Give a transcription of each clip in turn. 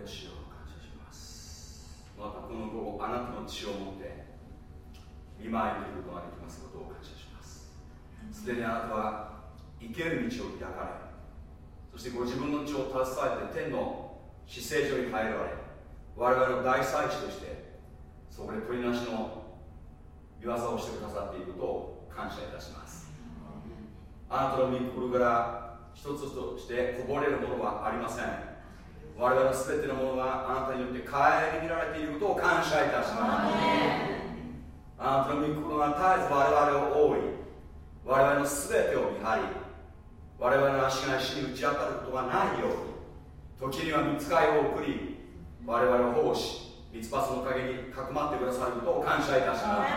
レ主を感謝します。またこの午後あなたの血を持って見舞いにることができますことを感謝します。すでにあなたは生ける道を開かれそしてご自分の血を携えて天の死聖所に入られ我々の大祭司としてそこで取りなしの見業をしてくださっていることを感謝いたしますあなたの御心から一つとしてこぼれるものはありません我々の全てのものがあなたによって顧みられていることを感謝いたしますあなたの御心が絶えず我々を覆い我々の全てを見張り我々の足が石に打ち当たることがないように時には見つかいを送り我々を保護しミツバスの陰にかくまってくださることを感謝いたします。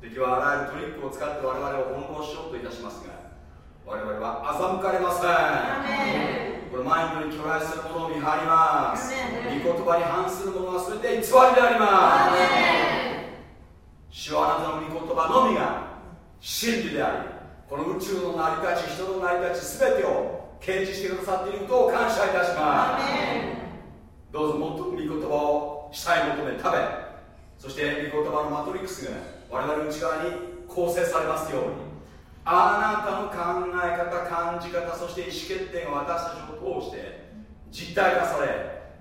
敵はあらゆるトリックを使って我々を翻弄しようといたしますが我々は欺かれませんこれマインドに巨来するものを見張ります。御言葉に反するものは全て偽りであります。主はあなたの御言葉のみが真理でありこの宇宙の成り立ち人の成り立ち全てを掲示してくださっていることを感謝いたします。どうぞもっと御言葉を主体求め食べそして御言葉のマトリックスが我々の内側に構成されますように。あなたの考え方感じ方そして意思決定が私たちを通して実体化され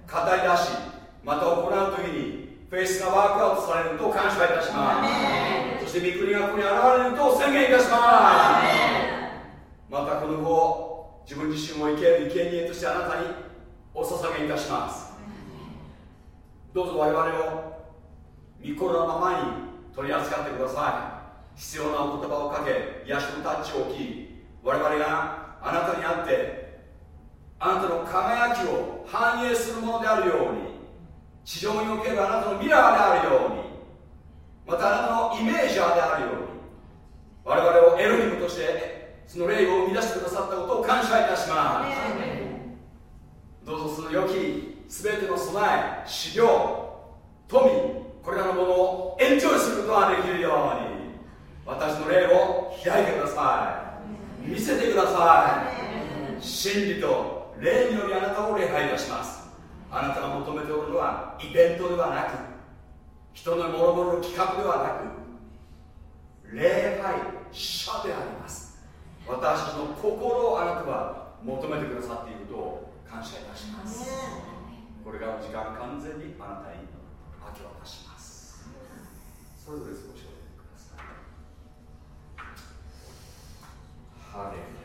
語り出しまた行う時にフェイスがワークアウトされると感謝いたします。そして御国がここに現れると宣言いたします。またこの後自分自身を生ける生贄としてあなたにお捧げいたします。どうぞ我々を御心のままに取り扱ってください。必要なお言葉をかけ癒しのタッチを置き我々があなたにあってあなたの輝きを反映するものであるように地上におけるあなたのミラーであるようにまたあなたのイメージャーであるように我々をエロヒムとしてその霊を生み出してくださったことを感謝いたします。どうぞその良き全ての備え修行富これらのものをエンジョイすることができるように私の霊を開いてください見せてください真理と霊によりあなたを礼拝いたしますあなたが求めておるのはイベントではなく人の諸々の企画ではなく礼拝者であります私の心をあなたは求めてくださっていることを感謝いたしますこれからの時間完全にあなたに明け渡します。それぞれ少しお願いください。ハレル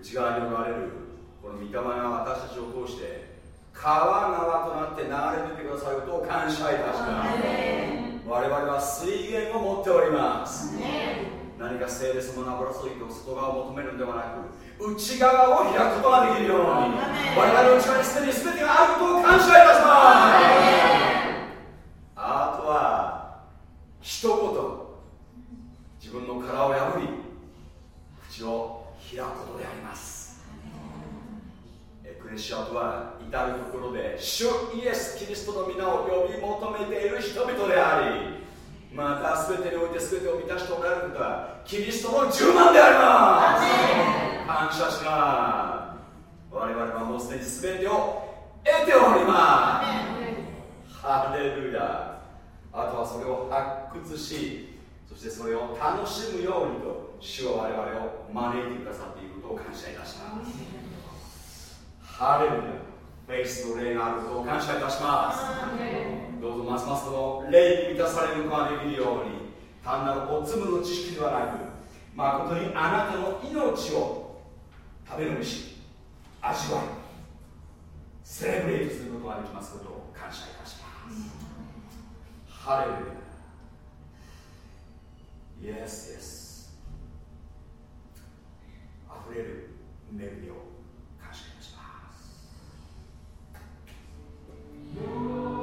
内側におられるこの御霊が私たちを通して川川となって流れててくださることを感謝いたします。我々は水源を持っております。何か聖霊様の名ぶらそぎと外側を求めるのではなく内側を開くことができるように。我々の内側にすでに全てがあることを感謝いたします。ハレルヤフェイスの霊があることを感謝いたします。どうぞますますこの霊に満たされることができるように単なるおつむの知識ではなく誠にあなたの命を食べ飲みし味わいセレブレイトすることができますことを感謝いた。します、ハレルヤ Yes, yes. 溢れる。恵みを感謝いたします。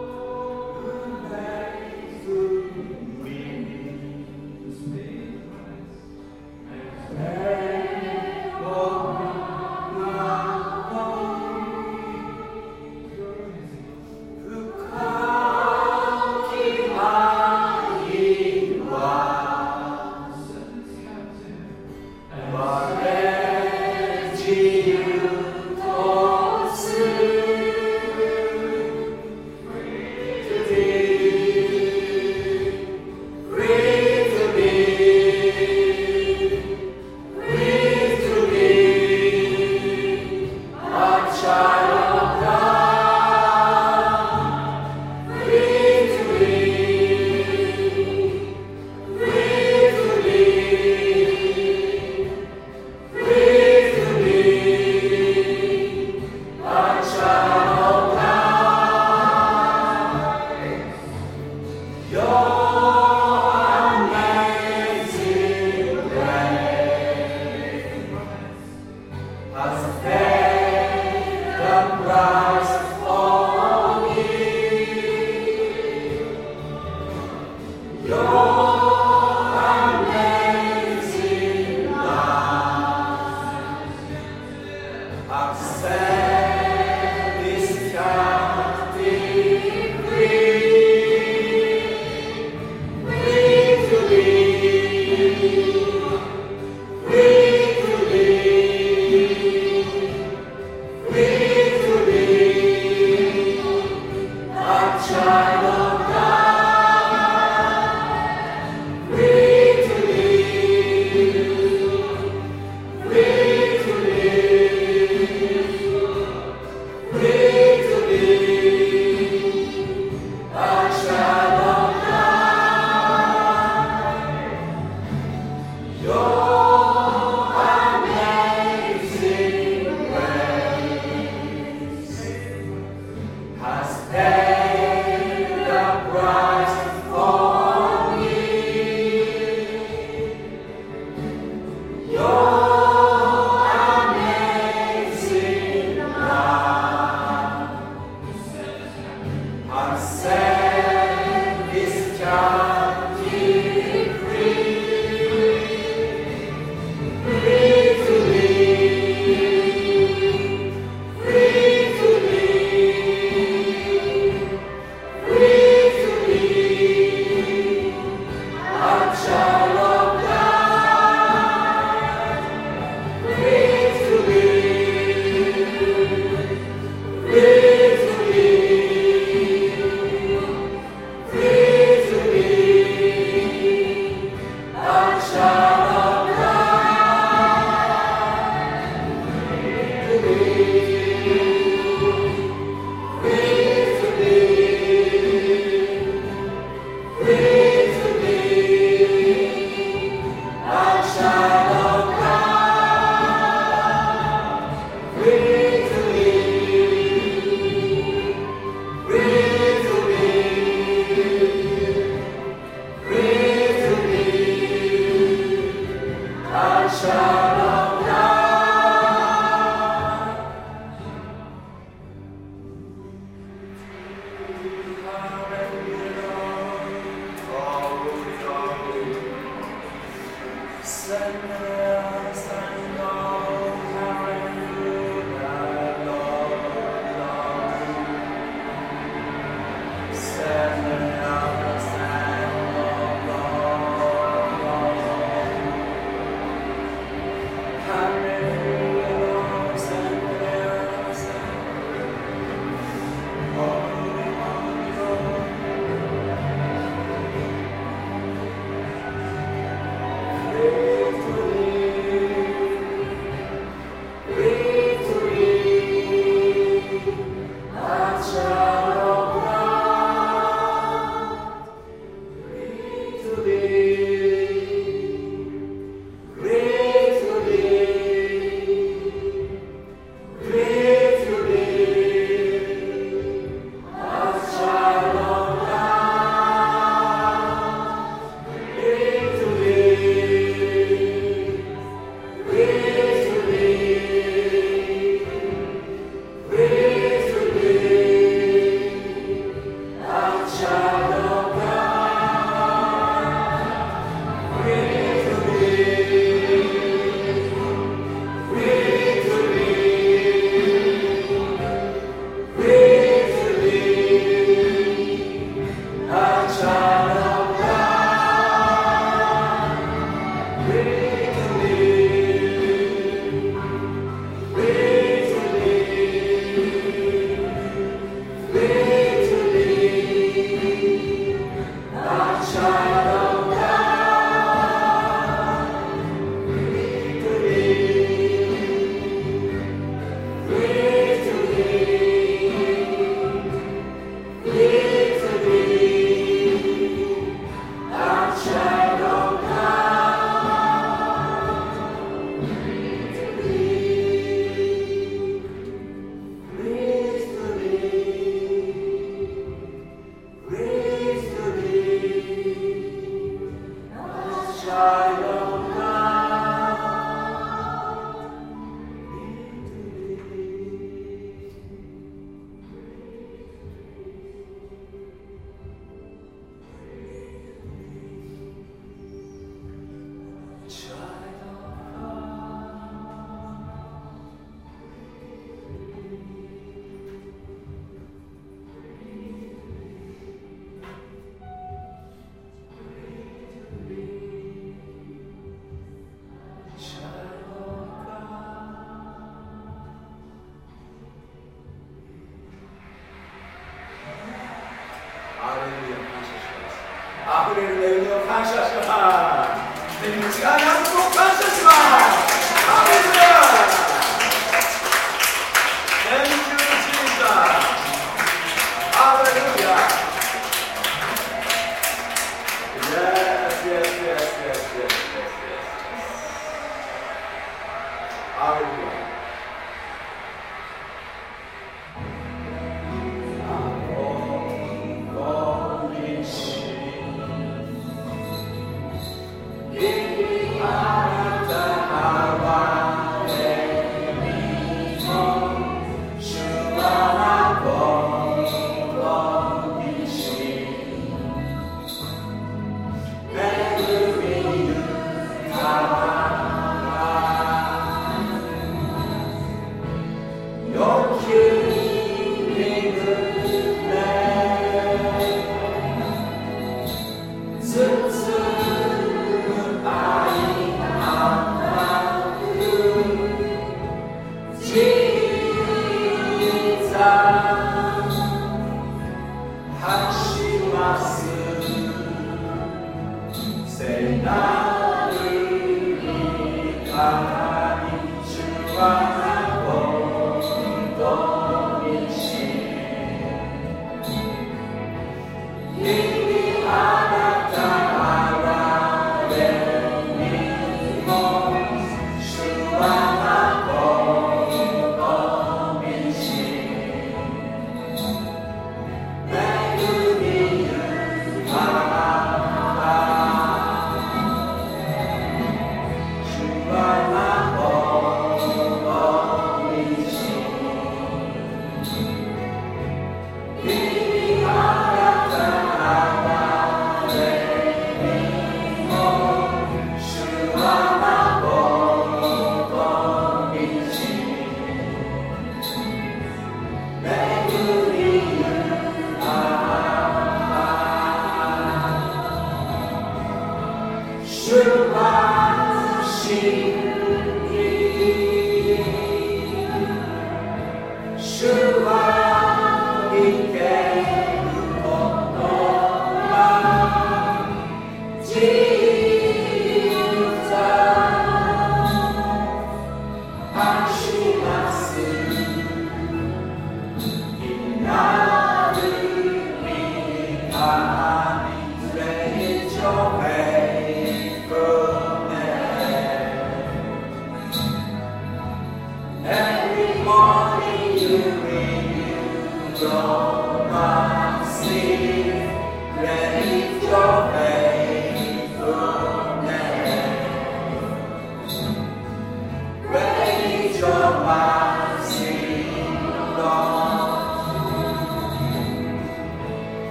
gracias.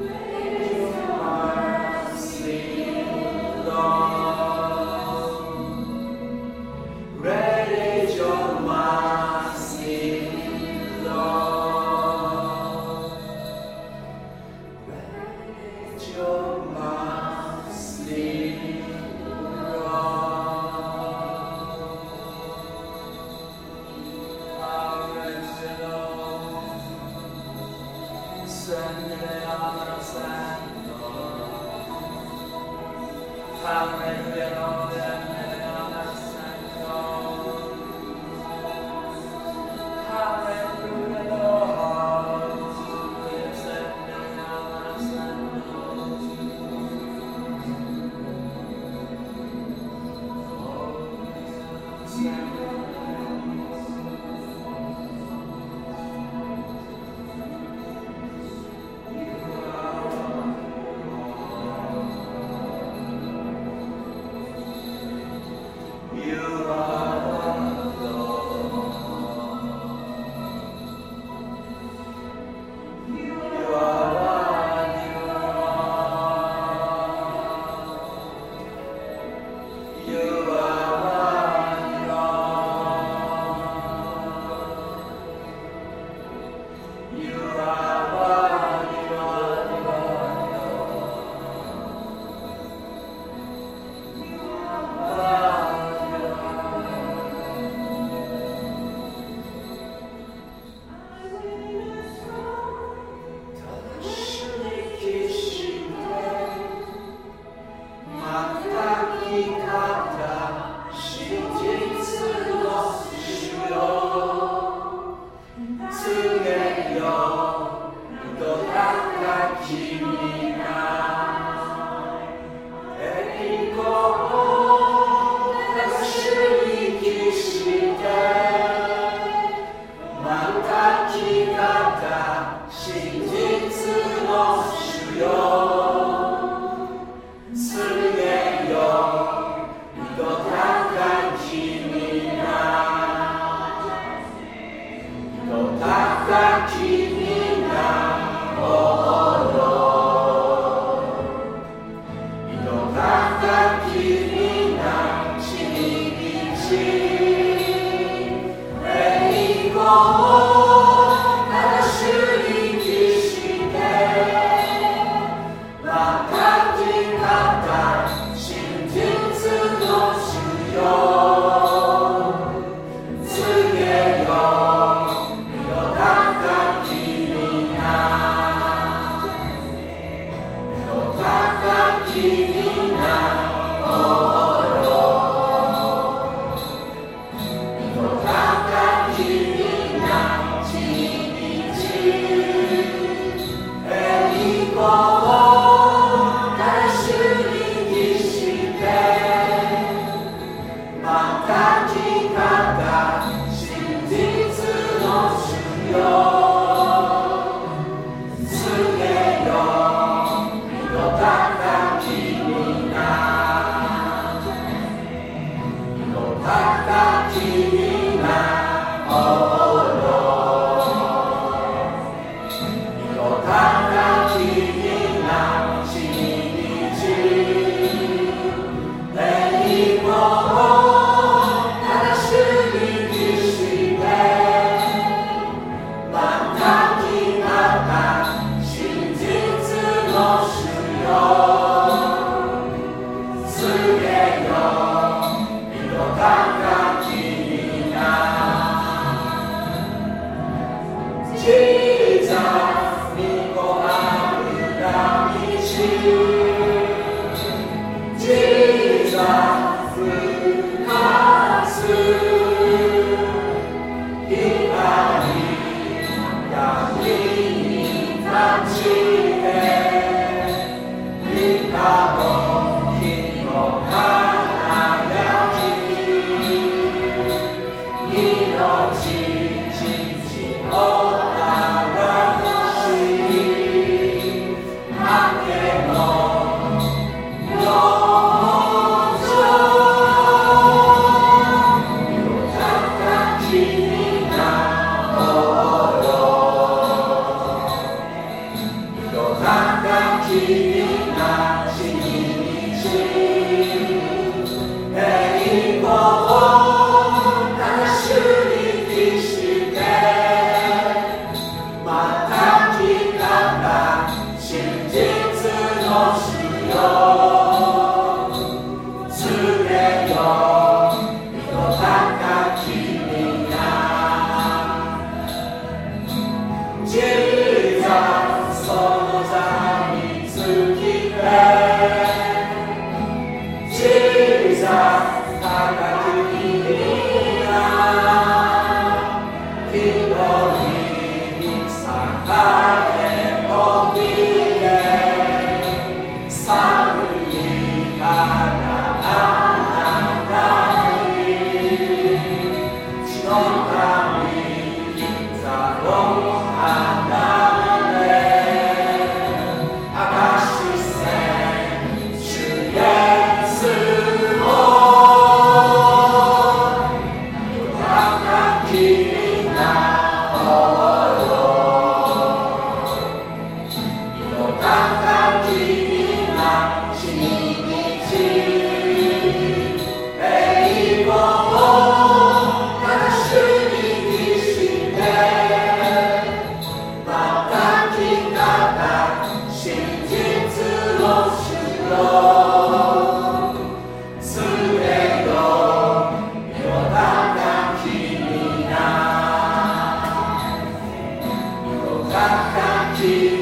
Amen. 我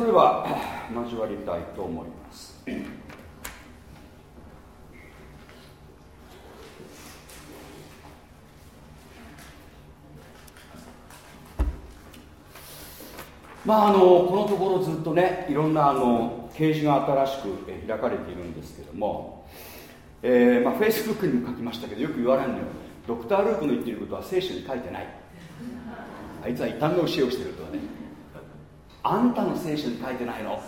それでは交わりたいと思います。まああのこのところずっとねいろんなあの掲示が新しく開かれているんですけども、えーまあ、フェイスブックにも書きましたけどよく言われるのよ。ドクター・ルークの言っていることは聖書に書いてない。あいつは異端の教えをしてる。あんたの聖書に書いてないの。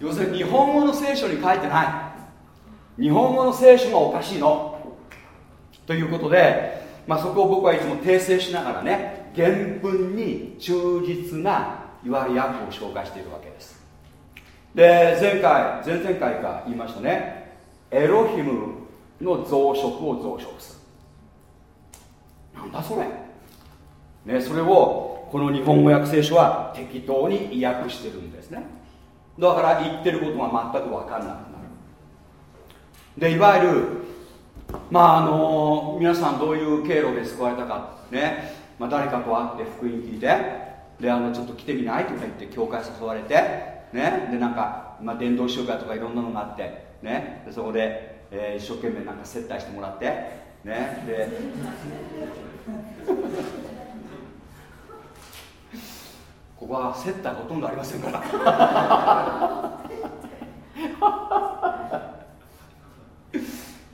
要するに日本語の聖書に書いてない。日本語の聖書がおかしいの。ということで、まあ、そこを僕はいつも訂正しながらね原文に忠実ないわゆる訳を紹介しているわけです。で前回前々回か言いましたね。エロヒムの増殖を増殖する。なんだそれ。ねそれをこの日本語訳聖書は適当に意訳してるんですね。だから言ってることが全く分かんなくなる。でいわゆるまああの皆さんどういう経路で救われたかね、まあ、誰かと会って福音聞いて。であのちょっと来てみないとか言って教会誘われて。ね。でなんか、まあ、伝道集会とかいろんなのがあって。ね。そこでえー、一生懸命なんか接待してもらって。ね。で。ここは接待がほとんどありませんから。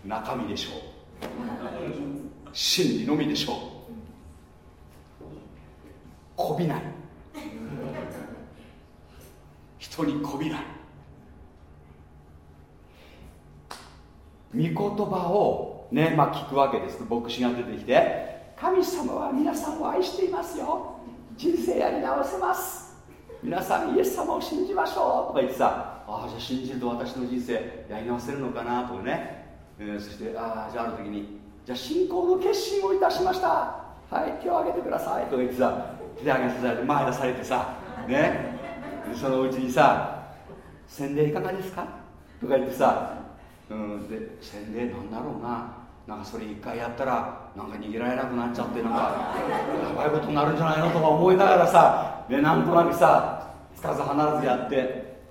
中身でしょう。真理のみでしょう。こびない。人にこびない。御言葉をねまあ聞くわけです。牧師が出てきて神様は皆さんを愛していますよ。人生やり直せます。皆さんイエス様を信じましょうとか言ってさああじゃあ信じると私の人生やり直せるのかなとかね、えー、そしてああじゃあある時にじゃあ信仰の決心をいたしました。はい手を挙げてくださいとか言ってさ手挙げさせて前出されてさね。そのうちにさ洗礼いかがですかとか言ってさうんで洗礼なんだろうな。なんかそれ一回やったらなんか逃げられなくなっちゃってなんかやばいことになるんじゃないのとか思いながらさでなんとなくさつかず離らずやって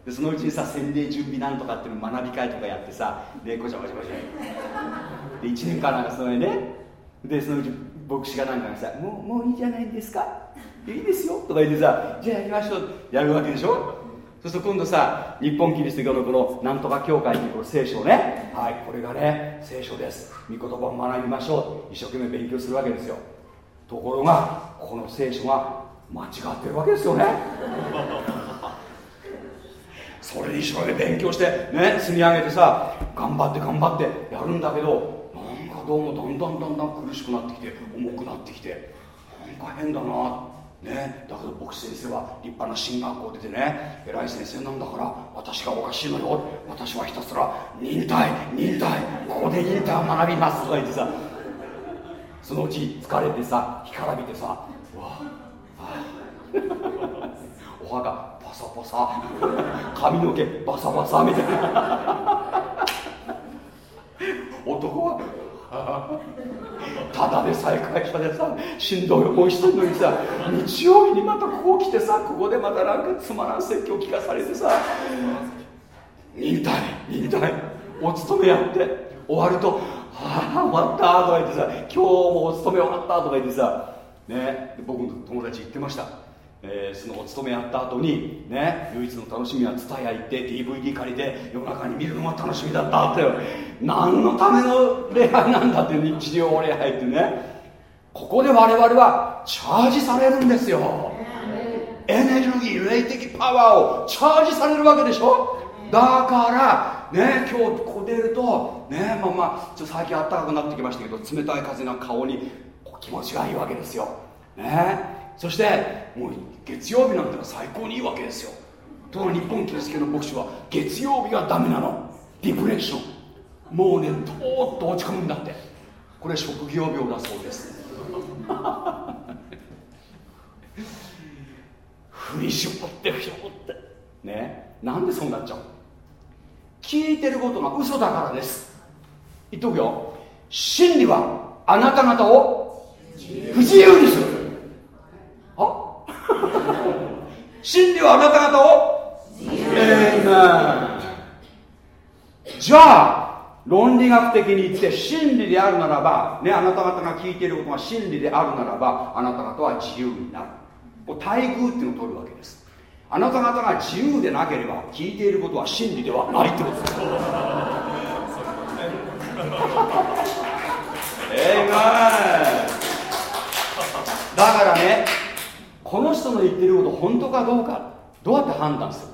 でそのうちにさ洗礼準備なんとかっていうの学び会とかやってさでこちゃこちゃこちゃ。で1年間なんかそれねでそのうち牧師がなんかさ「もうもういいじゃないですか。いいですよ」とか言ってさ「じゃあやりましょう」やるわけでしょ。そうすると今度さ日本キリスト教のこのなんとか教会にこの聖書ね。はいこれがね聖書です。御言葉を学びましょう。一生懸命勉強するわけですよ。ところがこの聖書が間違ってるわけですよね。それ一生懸命勉強してね積み上げてさ頑張って頑張ってやるんだけどなんかどうもだんだんだんだん苦しくなってきて重くなってきてなんか変だなね、だけど僕先生は立派な進学校出てね偉い先生なんだから私がおかしいのよ。私はひたすら忍耐忍耐ここで忍耐を学びます。とか言ってさ。そのうち疲れてさ干からびてさ。うわ お肌パサパサ。髪の毛バサバサみたいな。男はただでさえ会社でさしんどい思いしてるのにさ日曜日にまたここ来てさここでまたなんかつまらん説教聞かされてさ忍耐忍耐お勤めやって終わると「はあ終わった」とか言ってさ「今日もお勤め終わった」とか言ってさね僕の友達言ってました。えー、そのお勤めやった後にね唯一の楽しみは蔦屋行って DVD 借りて夜中に見るのが楽しみだったって何のための礼拝なんだって日常礼拝ってね。ここで我々はチャージされるんですよ。エネルギー霊的パワーをチャージされるわけでしょ。だからね今日ここ出るとねまあまあちょっと最近暖かくなってきましたけど冷たい風な顔に気持ちがいいわけですよ。ね。そしてもう月曜日なんてのは最高にいいわけですよ。ところが日本キリスト教の牧師は月曜日がダメなの。ディプレッション。もうねとーっと落ち込むんだって。これ職業病だそうです。振り絞って振り絞って。ね。なんでそうなっちゃう？聞いてることが嘘だからです。言っとくよ。真理はあなた方を不自由にするは真理はあなた方を、じゃあ論理学的に言って真理であるならば、ね、あなた方が聞いていることが真理であるならばあなた方は自由になる。待遇っていうのを取るわけです。あなた方が自由でなければ聞いていることは真理ではないってことですえー、だからねこの人の言ってること本当かどうかどうやって判断する？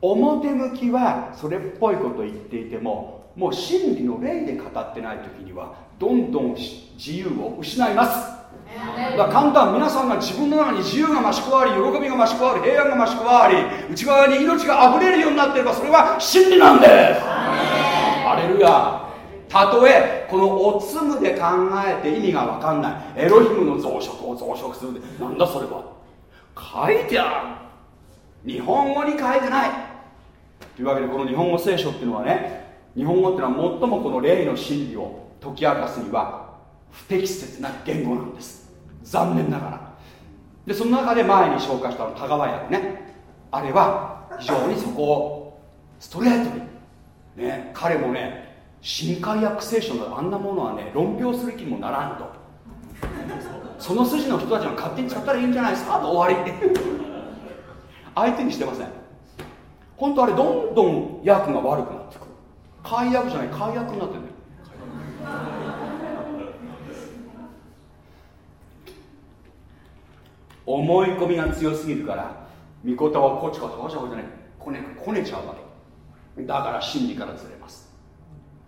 表向きはそれっぽいこと言っていてももう真理の霊で語ってない時にはどんどん自由を失います。だから簡単皆さんが自分の中に自由が増し加わり喜びが増し加わり平安が増し加わり内側に命が溢れるようになっていればそれは真理なんです。アレルヤたとえこのおつむで考えて意味が分かんない。エロヒムの増殖を増殖するなんだそれは。書いてある。日本語に書いてない。というわけでこの日本語聖書っていうのはね日本語っていうのは最もこの霊の真理を解き明かすには不適切な言語なんです。残念ながら。でその中で前に紹介したの田川役ね。あれは非常にそこをストレートにね彼もね新海約聖書のあんなものはね論評する気もならんと。その筋の人たちが勝手に使ったらいいんじゃないですかと終わり。相手にしてません。本当あれどんどん訳が悪くなってくる。解約じゃない解約になってるね思い込みが強すぎるから御言葉をこっちこっちこっちこっちねこねこねちゃうわけ。だから真理からずれます。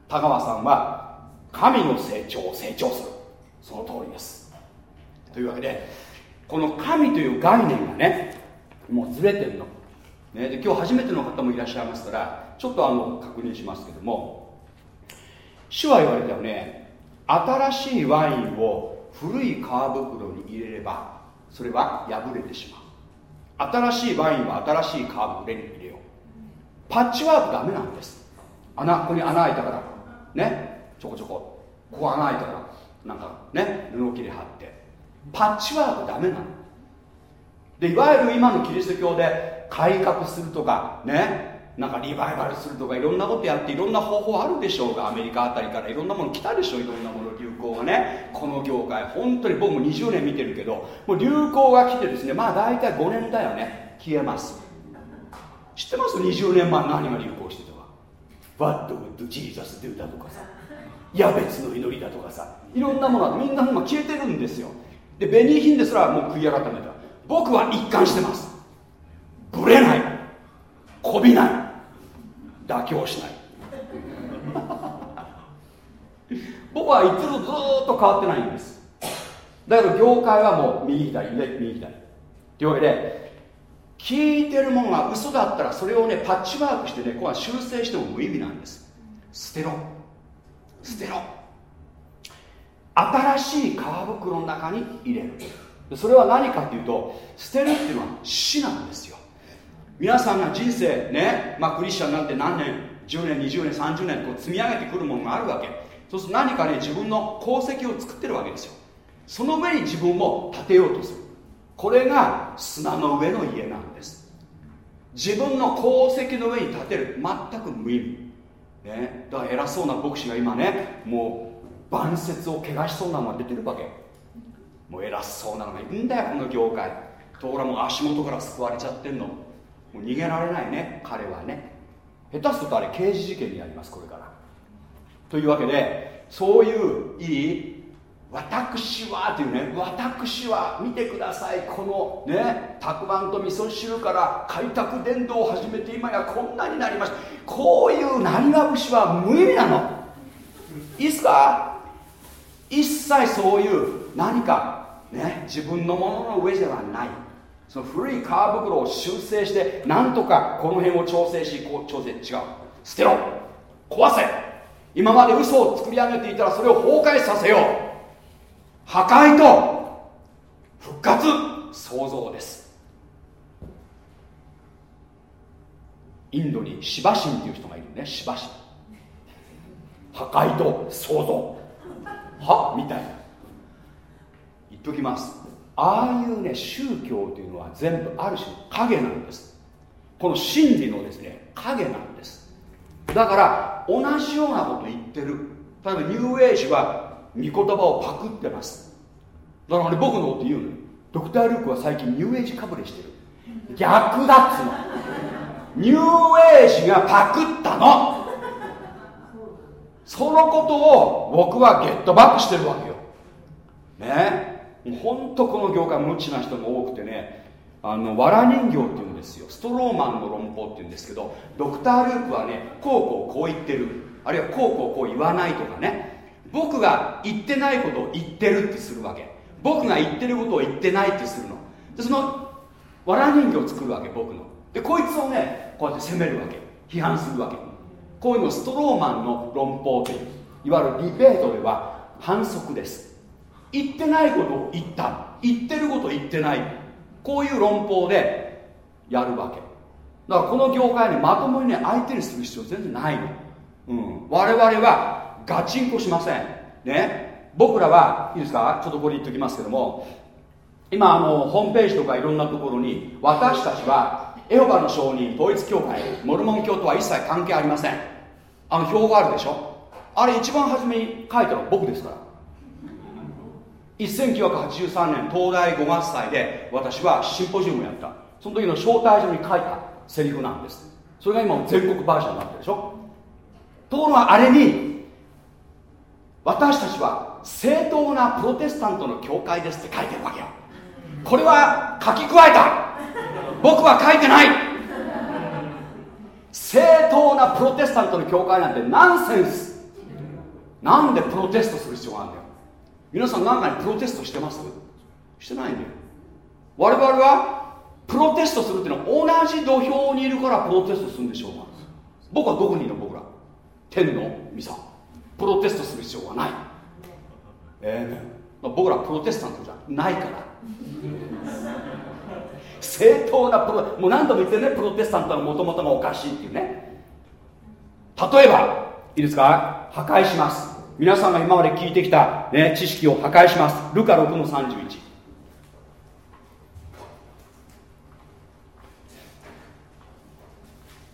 田川さんは神の成長を成長する。その通りです。というわけでこの神という概念がねもうずれてるの、ね、で今日初めての方もいらっしゃいますからちょっとあの確認しますけども主は言われたよね新しいワインを古い皮袋に入れればそれは破れてしまう。新しいワインは新しい皮袋に入れよう。パッチワークダメなんです。穴ここに穴開いたから。ねちょこちょこ。ここ穴開いたか。らなんかね布切れ貼って。パッチワークダメなの。でいわゆる今のキリスト教で改革するとかねなんかリバイバルするとかいろんなことやっていろんな方法あるでしょうがアメリカあたりから。いろんなもの来たでしょういろんなもの流行がね。この業界本当に僕も20年見てるけどもう流行が来てですねまあ大体5年だよね。消えます。知ってます ?20 年前何が流行してた What would Jesus do だとかさ。ヤベツの祈りだとかさ。いろんなものはみんなも消えてるんですよ。で紅品ですらもう悔い改めた。僕は一貫してます。ぶれない。こびない。妥協しない。僕はいつもずっと変わってないんです。だけど業界はもう右左右左。というわけで聞いてるものが嘘だったらそれをねパッチワークしてねここは修正しても無意味なんです。捨てろ。捨てろ。新しい皮袋の中に入れる。それは何かというと捨てるっていうのは死なんですよ。皆さんが人生ね、まあ、クリスチャンなって何年10年20年30年こう積み上げてくるものがあるわけ。そうすると何かね自分の功績を作ってるわけですよ。その上に自分も建てようとする。これが砂の上の家なんです。自分の功績の上に建てる。全く無意味、ね、だから偉そうな牧師が今ねもう晩節を怪我しそうなのが出てるわけ。もう偉そうなのがいるんだよこの業界。ところも足元から救われちゃってんの。もう逃げられないね彼はね。下手するとあれ刑事事件になりますこれから。というわけでそういういい私はというね私は見てくださいこのねたくあんと味噌汁から開拓伝道を始めて今やこんなになりました。こういうなりわ節は無意味なの？いいっすか？一切そういう何かね自分のものの上ではない。その古い皮袋を修正してなんとかこの辺を調整しこう調整違う。捨てろ。壊せ。今まで嘘を作り上げていたらそれを崩壊させよう。破壊と復活創造です。インドにシバ神っていう人がいるね。シバ神破壊と創造。はみたいな。言っときます。ああいうね宗教というのは全部ある種の影なんです。この真理のですね影なんです。だから同じようなこと言ってる。例えばニューエイジは御言葉をパクってます。だからね僕のこと言うのドクター・ルークは最近ニューエイジかぶれしてる。逆だっつうの。ニューエイジがパクったの。そのことを僕はゲットバックしてるわけよ。ね。本当この業界無知な人が多くてね。あの藁人形っていうんですよ。ストローマンの論法っていうんですけどドクター・ルークはねこうこうこう言ってる。あるいはこうこうこう言わないとかね。僕が言ってないことを言ってるってするわけ。僕が言ってることを言ってないってするの。でその藁人形を作るわけ僕の。でこいつをねこうやって責めるわけ。批判するわけ。こういうのストローマンの論法といういわゆるディベートでは反則です。言ってないことを言った。言ってることを言ってない。こういう論法でやるわけ。だからこの業界にまともにね相手にする必要全然ないの、うん、我々はガチンコしません。ね。僕らはいいですか？ちょっとこれ言っときますけども。今あのホームページとかいろんなところに私たちはエホバの証人統一教会モルモン教とは一切関係ありません。あの表があるでしょ？あれ一番初めに書いたのは僕ですから。1983年東大5月祭で私はシンポジウムをやった。その時の招待状に書いたセリフなんです。それが今全国バージョンになってるでしょ？ところがあれに私たちは正当なプロテスタントの教会ですって書いてるわけよ。これは書き加えた。僕は書いてない。正当なプロテスタントの教会なんてナンセンス。なんでプロテストする必要があるんだよ。皆さん何かにプロテストしてます？してないんだよ。我々はプロテストするっていうのは同じ土俵にいるからプロテストするんでしょうが。僕はどこにいるの？僕ら。天の御さプロテストする必要はない。ええー、僕らプロテスタントじゃないから。正当なプロもう何度も言ってね。プロテスタントのもともとがおかしいっていうね。例えばいいですか？破壊します。皆さんが今まで聞いてきた、ね、知識を破壊します。ルカ6の31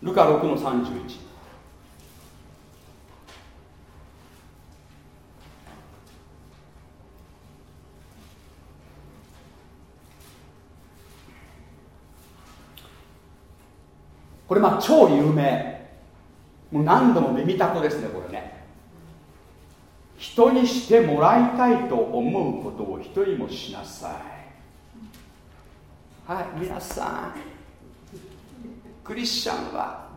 ルカ6の31これまあ超有名。もう何度も耳たこですねこれね。人にしてもらいたいと思うことを人にもしなさい。はい皆さん。クリスチャンは。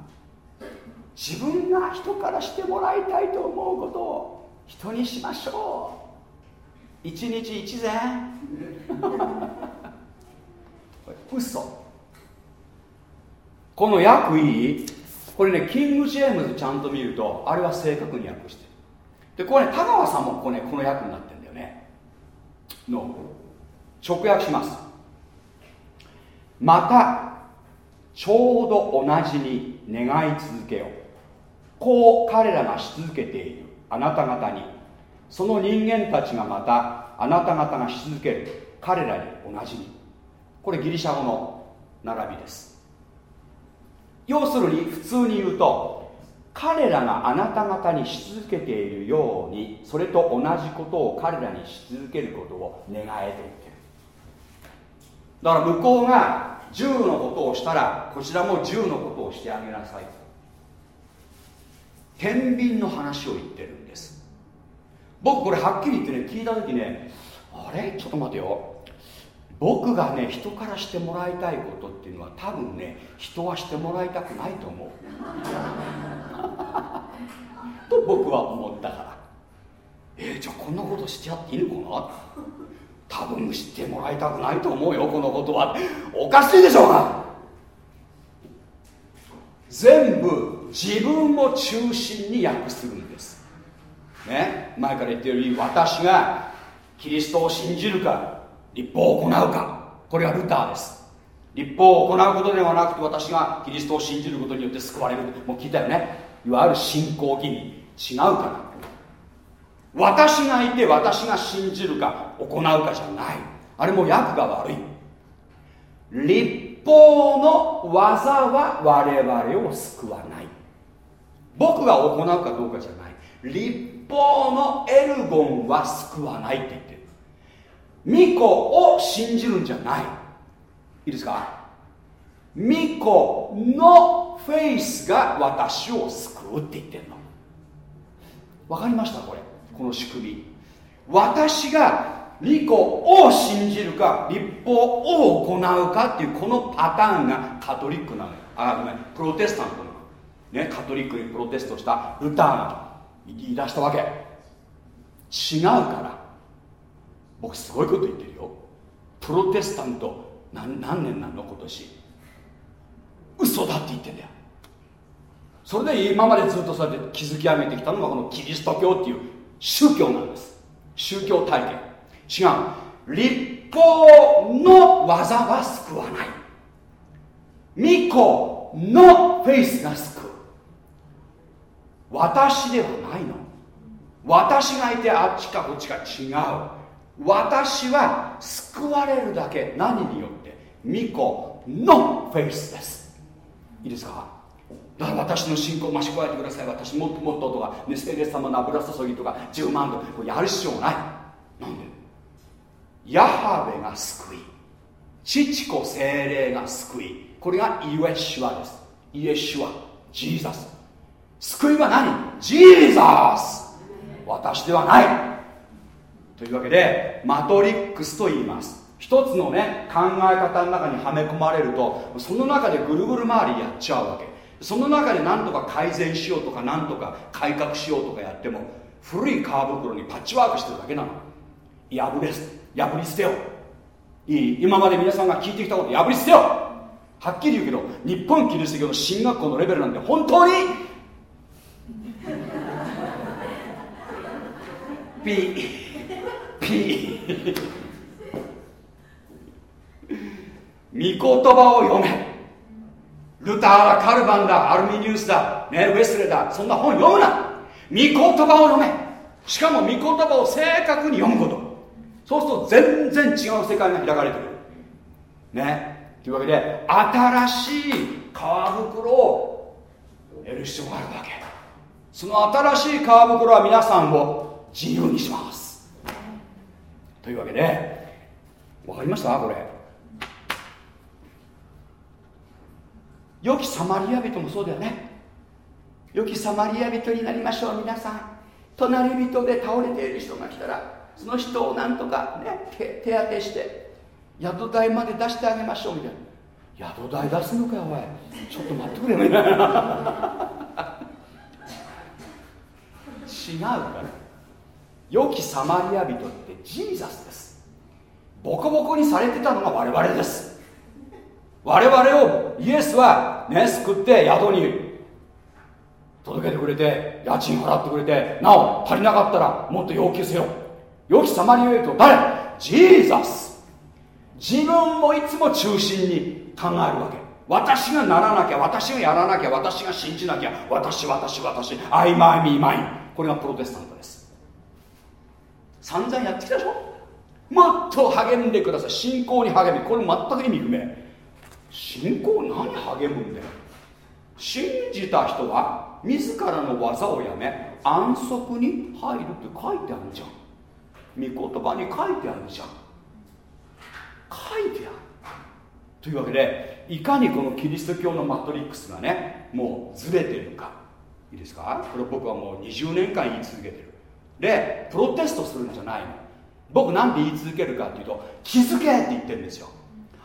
自分が人からしてもらいたいと思うことを人にしましょう。一日一善嘘。この訳いい？これねキング・ジェームズちゃんと見るとあれは正確に訳してる。でこれね田川さんもここねこの訳になってるんだよね。の直訳します。またちょうど同じに願い続けよこう彼らがし続けている。あなた方に。その人間たちがまたあなた方がし続ける。彼らに同じに。これギリシャ語の並びです。要するに普通に言うと彼らがあなた方にし続けているようにそれと同じことを彼らにし続けることを願えと言ってる。だから向こうが10のことをしたらこちらも10のことをしてあげなさい天秤の話を言ってるんです。僕これはっきり言ってね聞いた時ねあれ？ちょっと待てよ。僕がね人からしてもらいたいことっていうのは多分ね人はしてもらいたくないと思う。と僕は思ったから。えー、じゃあこんなことしてやっていいのかな？多分知ってもらいたくないと思うよこのことは。おかしいでしょうが。全部自分を中心に訳するんです。ね？前から言ってるように私がキリストを信じるか立法を行うか。これはルターです。立法を行うことではなくて私がキリストを信じることによって救われる。もう聞いたよね。いわゆる信仰義味違うから私がいて私が信じるか行うかじゃない。あれも訳が悪い。立法の技は我々を救わない。僕が行うかどうかじゃない。立法のエルゴンは救わないって。巫女を信じるんじゃない。いいですか？巫女のフェイスが私を救うって言ってるの。わかりましたこれ？この仕組み。私が巫女を信じるか立法を行うかっていうこのパターンがカトリックなのよ。あごめん。プロテスタントの。ねカトリックにプロテストしたルターが言い出したわけ。違うから。僕すごいこと言ってるよ。プロテスタント何何年なの？今年。嘘だって言ってんだよ。それで今までずっとそうやって築き上げてきたのがこのキリスト教っていう宗教なんです。宗教体験。違う。立法の技は救わない。巫女のフェイスが救う。私ではないの。私がいてあっちかこっちか違う。私は救われるだけ何によって？巫女のフェイスです。いいですか？だから私の信仰を増し加えてください。私もっともっととか、ね、聖霊様の油注ぎとか。10万とか。やる必要ない。なんで？ヤハベが救い。父子精霊が救い。これがイエシュアです。イエシュア。ジーザス。救いは何？ジーザス。私ではない。というわけでマトリックスと言います。一つのね考え方の中にはめ込まれるとその中でぐるぐる回りやっちゃうわけ。その中で何とか改善しようとか何とか改革しようとかやっても古い皮袋にパッチワークしてるだけなの。破れ破り捨てよいい？今まで皆さんが聞いてきたこと破り捨てよはっきり言うけど日本キリスト教の進学校のレベルなんて本当に？ピー。ピー御言葉を読め。ルターだカルバンだアルミニウスだ、ね、ウェスレだ。そんな本読むな。御言葉を読め。しかも御言葉を正確に読むこと。そうすると全然違う世界が開かれてくる。ね。というわけで新しい皮袋を得る必要があるわけ。その新しい皮袋は皆さんを自由にします。というわけで分かりました？これ。良きサマリア人もそうだよね。良きサマリア人になりましょう皆さん。隣人で倒れている人が来たらその人をなんとかね手手当てして宿代まで出してあげましょうみたいな。宿代出すのかよおいちょっと待ってくれみたいな違うから。良きサマリア人ってジーザスです。ボコボコにされてたのが我々です。我々をイエスはね救って宿に届けてくれて家賃払ってくれてなお足りなかったらもっと要求せよ。良きサマリア人誰？ジーザス。自分もいつも中心に考えるわけ。私がならなきゃ私がやらなきゃ私が信じなきゃ私私私アイマイミーマイこれがプロテスタントです。散々やってきたでしょ？もっと励んでください。信仰に励み。これ全く意味不明。信仰何励むんだよ。信じた人は自らの技をやめ安息に入るって書いてあるじゃん。御言葉に書いてあるじゃん。書いてある。というわけでいかにこのキリスト教のマトリックスがねもうずれてるか。いいですか？これ僕はもう20年間言い続けてる。でプロテストするんじゃないの。僕なんで言い続けるかっていうと気づけって言ってるんですよ。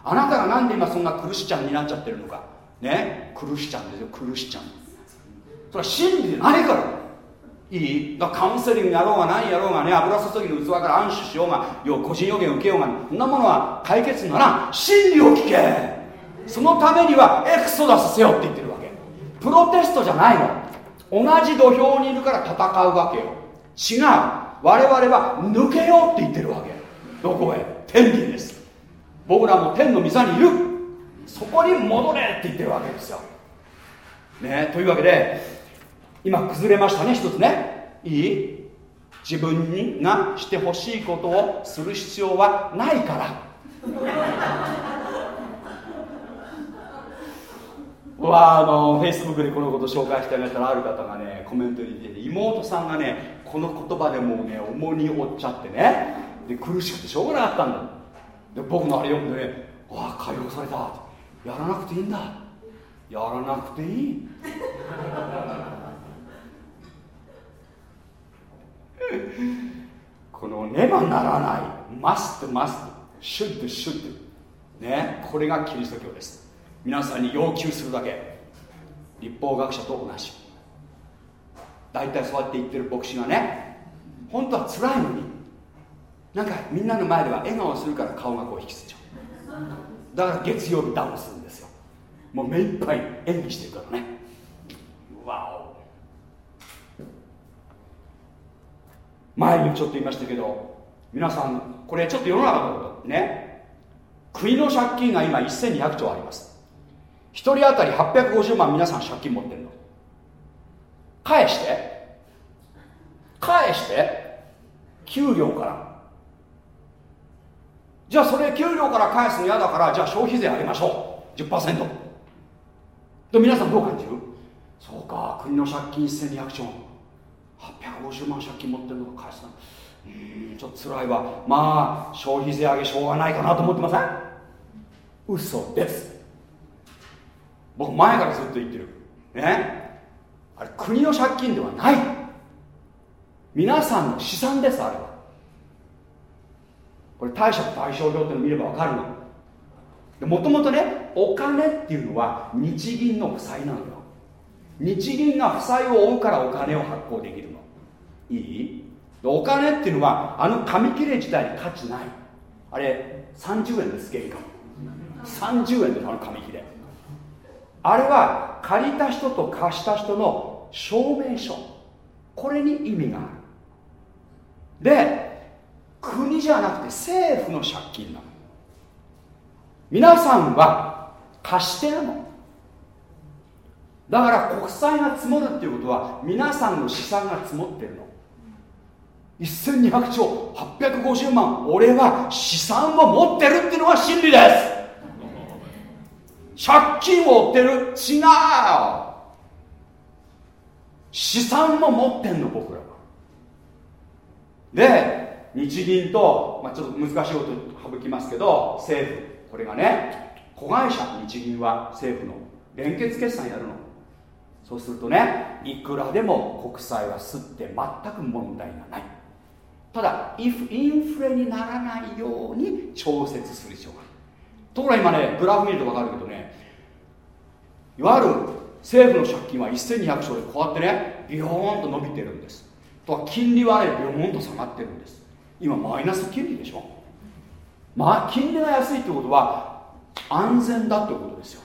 あなたがなんで今そんな苦しちゃんになっちゃってるのか。ね？苦しちゃんですよ苦しちゃんそれは真理でないから。いい？だカウンセリングやろうが何やろうがね。油注ぎの器から安心しようが。要個人予言受けようがそんなものは解決なら真理を聞け。そのためにはエクソダスせよって言ってるわけ。プロテストじゃないの。同じ土俵にいるから戦うわけよ。違う。我々は抜けようって言ってるわけ。どこへ？天理です。僕らも天の御座にいる。そこに戻れって言ってるわけですよ。ねというわけで今崩れましたね一つね。いい？自分にがしてほしいことをする必要はないから。わあのフェイスブックでこのこと紹介してあげたらある方がねコメントに入れて妹さんがねこの言葉でもうね重荷を負っちゃってね。で苦しくてしょうがなかったんだ。で僕のあれ読んでねわあ解放された。やらなくていいんだ。やらなくていい。このねばならない。マストマスト。シュッドシュッド。ねこれがキリスト教です。皆さんに要求するだけ。立法学者と同じ。大体そうやって言ってる牧師がね本当は辛いのになんかみんなの前では笑顔するから顔がこう引きつっちゃう。だから月曜日ダウンするんですよ。もう目いっぱい演技してるからね。わお前にちょっと言いましたけど皆さんこれちょっと世の中のことね。国の借金が今1200兆あります。1人当たり850万皆さん借金持ってるの返して。返して。給料から。じゃあそれ給料から返すの嫌だからじゃあ消費税上げましょう。10%で皆さんどう感じる？そうか国の借金1200兆850万借金持ってるのが返すなうんちょっと辛いわ。まあ消費税上げしょうがないかなと思ってません？嘘です。僕前からずっと言ってる。ね？あれ国の借金ではない。皆さんの資産ですあれは。これ貸借対照表っての見れば分かるの。もともとねお金っていうのは日銀の負債なのよ。日銀が負債を負うからお金を発行できるの。いい？お金っていうのはあの紙切れ自体に価値ない。あれ30円です原価30円ですあの紙切れ。あれは借りた人と貸した人の証明書。これに意味がある。で国じゃなくて政府の借金なの。皆さんは貸してなの。だから国債が積もるっていうことは皆さんの資産が積もってるの。1200兆850万俺は資産を持ってるっていうのが真理です。借金を負ってる。違う資産も持ってんの僕らは。で日銀と、まあ、ちょっと難しいこと省きますけど政府。これがね子会社日銀は政府の連結決算やるの。そうするとねいくらでも国債は吸って全く問題がない。ただインフレにならないように調節する必要がある。ところが今ねグラフ見ると分かるけどねいわゆる政府の借金は1200兆でこうやってねビヨーンと伸びてるんです。とは金利はねビヨーンと下がってるんです。今マイナス金利でしょ。まあ金利が安いってことは安全だってことですよ。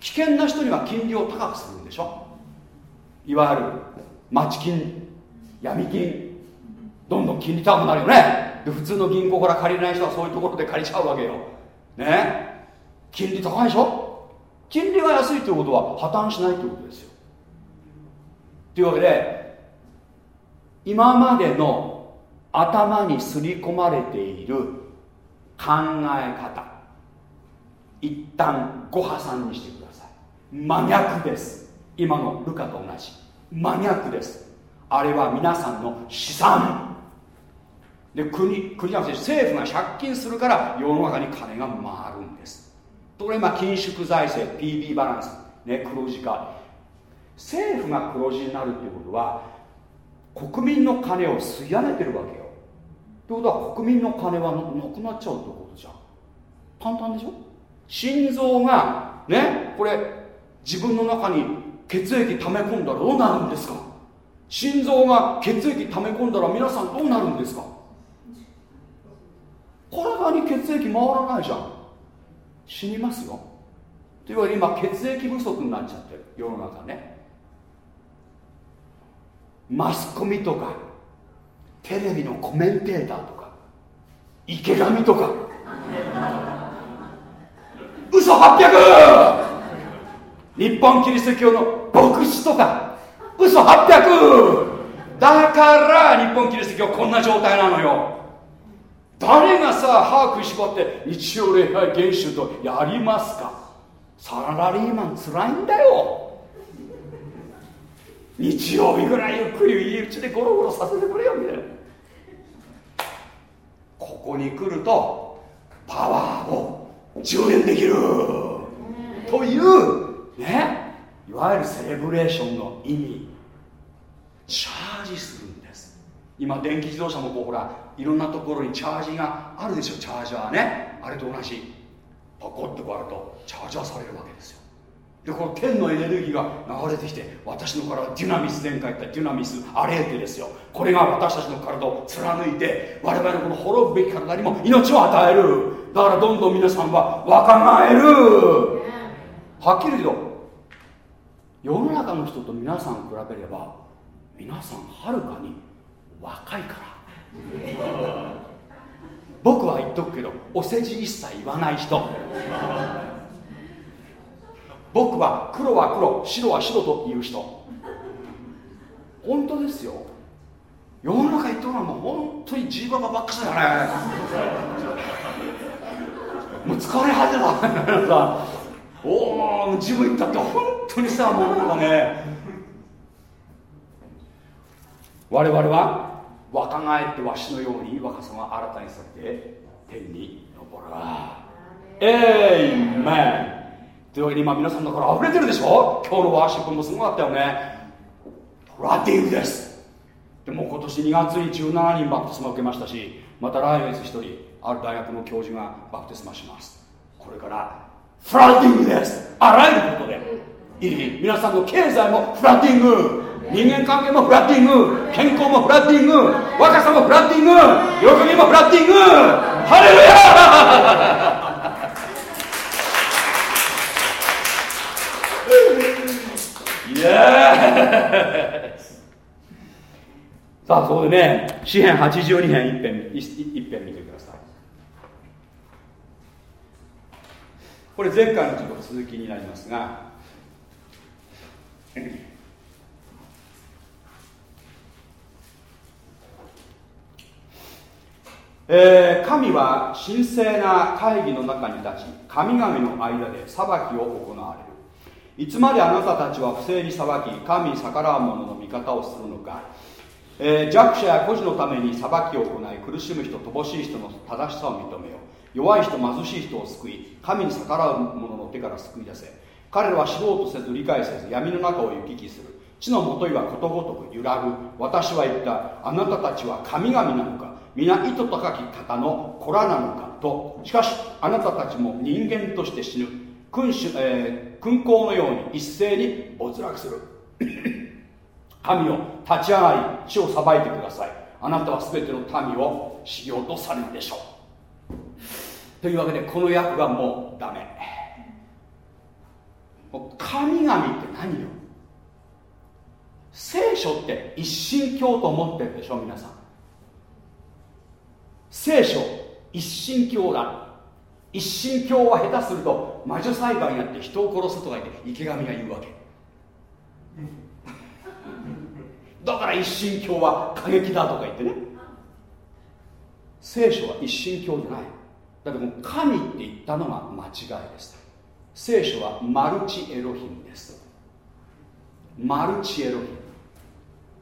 危険な人には金利を高くするんでしょ。いわゆる町金闇金。どんどん金利高くなるよね。で普通の銀行から借りれない人はそういうところで借りちゃうわけよ。ね。金利高いでしょ。金利が安いということは破綻しないということですよ。というわけで今までの頭に刷り込まれている考え方一旦ご破産にしてください。真逆です。今のルカと同じ。真逆です。あれは皆さんの資産。で国国じゃなくて政府が借金するから世の中に金が回るんところ今緊縮財政 PB バランス、ね、黒字化。政府が黒字になるっていうことは国民の金を吸い上げてるわけよ。ということは国民の金はなくなっちゃうってことじゃん。簡単でしょ？心臓がねこれ自分の中に血液溜め込んだらどうなるんですか？心臓が血液溜め込んだら皆さんどうなるんですか？体に血液回らないじゃん。死にますよ。というわけで今血液不足になっちゃってる。世の中ね。マスコミとかテレビのコメンテーターとか池上とか。嘘800日本キリスト教の牧師とか。嘘800だから日本キリスト教こんな状態なのよ。誰がさ歯食いしばって日曜礼拝研修とやりますか？サラリーマンつらいんだよ。日曜日ぐらいゆっくり家うちでゴロゴロさせてくれよみたいな。ここに来るとパワーを充電できる。というねいわゆるセレブレーションの意味。チャージするんです。今電気自動車もこうほらいろんなところにチャージがあるでしょチャージャーね。あれと同じ。パコッとこうやるとチャージャーされるわけですよ。でこの天のエネルギーが流れてきて私の体デュナミス前回言ったデュナミスアレーテですよ。これが私たちの体を貫いて我々のこの滅ぶべき体にも命を与える。だからどんどん皆さんは若返る。はっきり言うと世の中の人と皆さん比べれば皆さんはるかに若いから僕は言っとくけどお世辞一切言わない人。僕は黒は黒白は白という人。本当ですよ。世の中言っとるのはもう本当にジーババばっかしだよね。もう疲れ果てた。さ おお自分言ったって本当にさもうなんかね。我々は若返ってわしのように若さが新たにされて天に昇る。エイメン。というわけで今皆さんだから溢れてるでしょ？今日のワーシップもすごかったよね。ラティングです。でも今年2月に17人バプテスマ受けましたしまた来月1人ある大学の教授がバプテスマします。これからフラッティングです。あらゆることで。いい皆さんの経済もフラッティング。人間関係もフラッティング健康もフラッティング若さもフラッティング喜びもフラッティング。ハレルヤイエーさあそこでね詩編82編一編一編見てください。これ前回のちょっと続きになりますがえー、神は神聖な会議の中に立ち神々の間で裁きを行われる。いつまであなたたちは不正に裁き神に逆らう者の味方をするのか、えー、弱者や孤児のために裁きを行い苦しむ人乏しい人の正しさを認めよう。弱い人貧しい人を救い神に逆らう者の手から救い出せ。彼らは知ろうとせず理解せず闇の中を行き来する。地のもといはことごとく揺らぐ。私は言った。あなたたちは神々なのか。皆意図高き方の子らなのかと。しかしあなたたちも人間として死ぬ。君主、えー、君皇のように一斉に没落する。神を立ち上がり地を裁いてください。あなたは全ての民を修行とされるでしょう。というわけでこの役がもうダメ。神々って何よ。聖書って一神教と思ってるでしょ皆さん。聖書一神教だ一神教は下手すると魔女裁判になって人を殺すとか言って池上が言うわけ。だから一神教は過激だとか言ってね。聖書は一神教じゃない。だってもう神って言ったのが間違いです聖書はマルチエロヒムです。マルチエロヒム。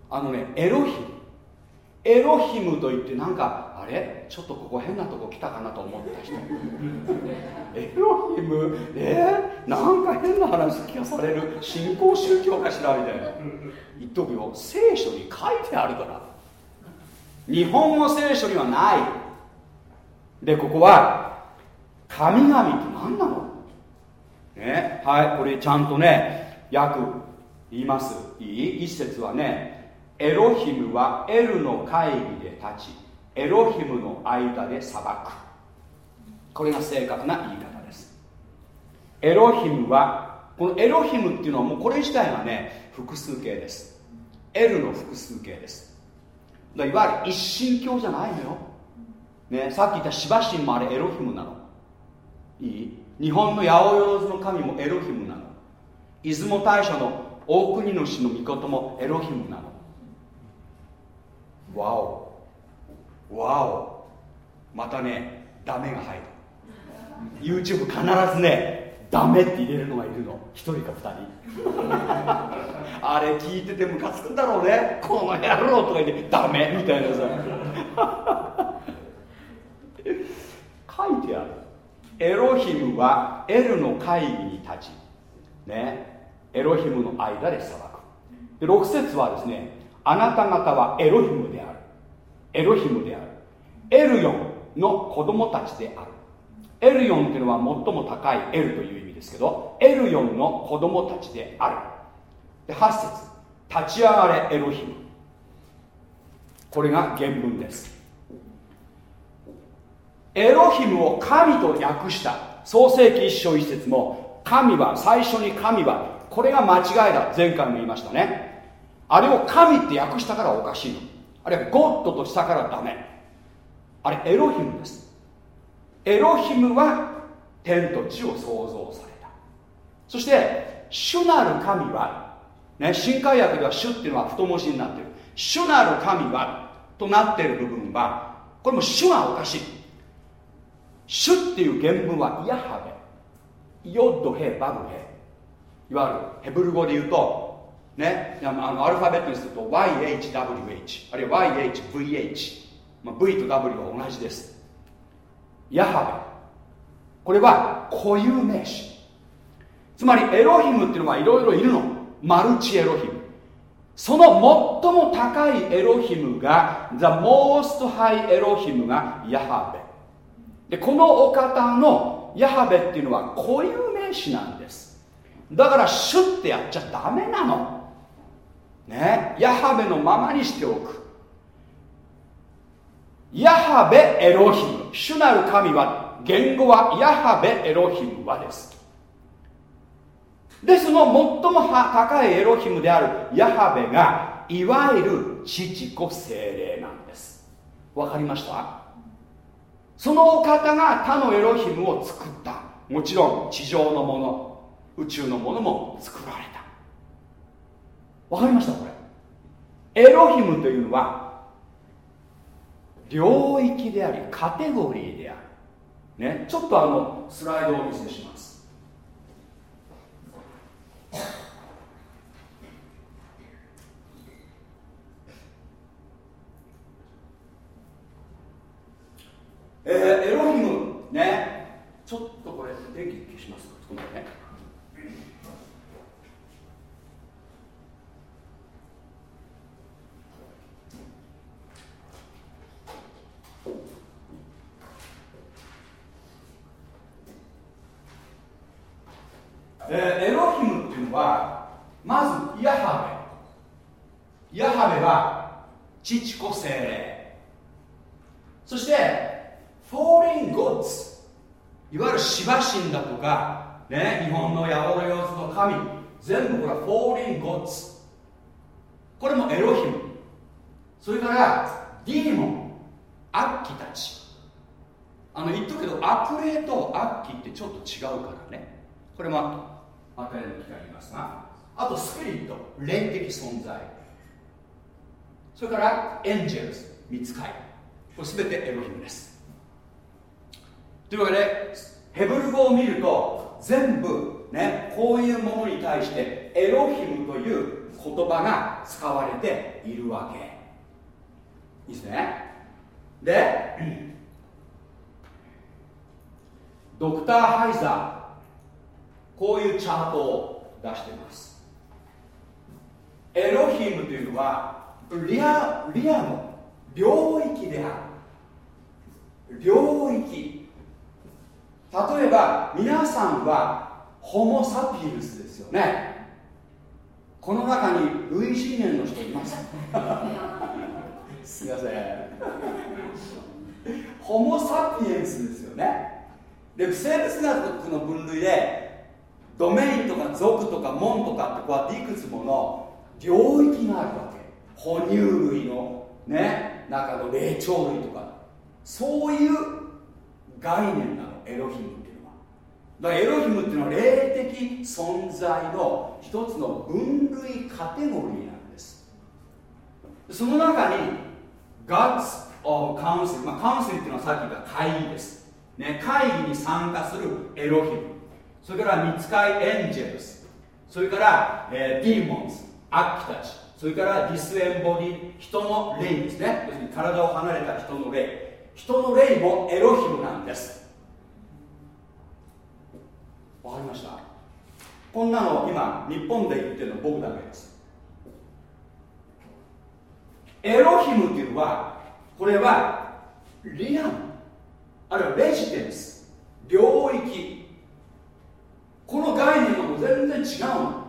あのねエロヒム。エロヒムといってなんかあれ？ちょっとここ変なとこ来たかなと思った人。エロヒム？え？ー、なんか変な話聞かされる？新興宗教かしら？みたいな。言っとくよ。聖書に書いてあるから。日本語聖書にはない。でここは神々って何なの？ね？はいこれちゃんとね訳言います。いい？一節はねエロヒムはエルの会議で立ちエロヒムの間で裁く。これが正確な言い方です。エロヒムはこのエロヒムっていうのはもうこれ自体がね複数形です。L の複数形です。いわゆる一神教じゃないのよ、ね、さっき言ったシバ神もあれエロヒムなの。いい？日本の八百万の神もエロヒムなの。出雲大社の大国主の御事もエロヒムなの。わおわお。またねダメが入る。YouTube 必ずねダメって入れるのがいるの。1人か2人。あれ聞いててムカつくんだろうね。この野郎とか言ってダメみたいなさ。書いてある。エロヒムはエルの会議に立ちねエロヒムの間で裁く。で6節はですねあなた方はエロヒムである。エロヒムである。エルヨンの子供たちである。エルヨンっていうのは最も高いエルという意味ですけどエルヨンの子供たちである。で8節。立ち上がれエロヒム。これが原文です。エロヒムを神と訳した。創世紀一章一節も神は最初に神はこれが間違いだ。前回も言いましたね。あれを神って訳したからおかしいの。あれはゴッドとしたからダメ。あれエロヒムです。エロヒムは天と地を創造された。そして主なる神はね新海訳では主っていうのは太文字になってる。主なる神はとなってる部分はこれも主がおかしい。主っていう原文はヤハベ。ヨッドヘバブヘ。いわゆるヘブル語で言うとねあのアルファベットにすると YHWH あるいは YHVH、まあ、V と W は同じです。ヤハベ。これは固有名詞。つまりエロヒムっていうのはいろいろいるの。マルチエロヒム。その最も高いエロヒムが The Most High エロヒムがヤハベ。でこのお方のヤハベっていうのは固有名詞なんです。だからシュッてやっちゃダメなの。ねヤハベのままにしておく。ヤハベエロヒム。主なる神は言語はヤハベエロヒムはです。でその最も高いエロヒムであるヤハベがいわゆる父子精霊なんです。わかりました？そのお方が他のエロヒムを作った。もちろん地上のもの宇宙のものも作られわかりましたこれ。エロヒムというのは領域でありカテゴリーである。ねちょっとあのスライドをお見せします。えー、エロヒム。ね。ちょっとこれ電気消しますちょっと待ってね。えー、エロヒムっていうのはまずヤハベ。ヤハベは父子精霊。そしてフォーリンゴッツ。いわゆるシバ神だとか、ね、日本の八百万の神。全部これはフォーリンゴッツ。これもエロヒム。それからディーモン。悪鬼たち。あの言っとくけど悪霊と悪鬼ってちょっと違うからね。これも与える機会ありますがあとスピリット霊的存在。それからエンジェルス見つかいこれ全てエロヒムです。というわけでヘブル語を見ると全部ねこういうものに対してエロヒムという言葉が使われているわけ。いいですね。でドクター・ハイザー。こういうチャートを出しています。エロヒムというのはリアリアの領域である。領域。例えば皆さんはホモ・サピエンスですよね。この中に類人猿の人います？すいません。ホモ・サピエンスですよね。で生物学の分類でドメインとか属とか門とかってこうやっていくつもの領域があるわけ。哺乳類のね中の霊長類とか。そういう概念なの。エロヒムっていうのは。だからエロヒムっていうのは霊的存在の一つの分類カテゴリーなんです。その中に Gods of Council、まあ、 council っていうのはさっき言った会議です、ね、会議に参加するエロヒム。それから見つかいエンジェルス。それから、えー、 demons 悪鬼たち。それから disembodied 人の霊ですね。要するに体を離れた人の霊。人の霊もエロヒムなんです。わかりました？こんなの今日本で言ってるの僕だけです。エロヒムっていうのはこれはリアム。あるいはレジデンス。領域。この概念がもう全然違うの。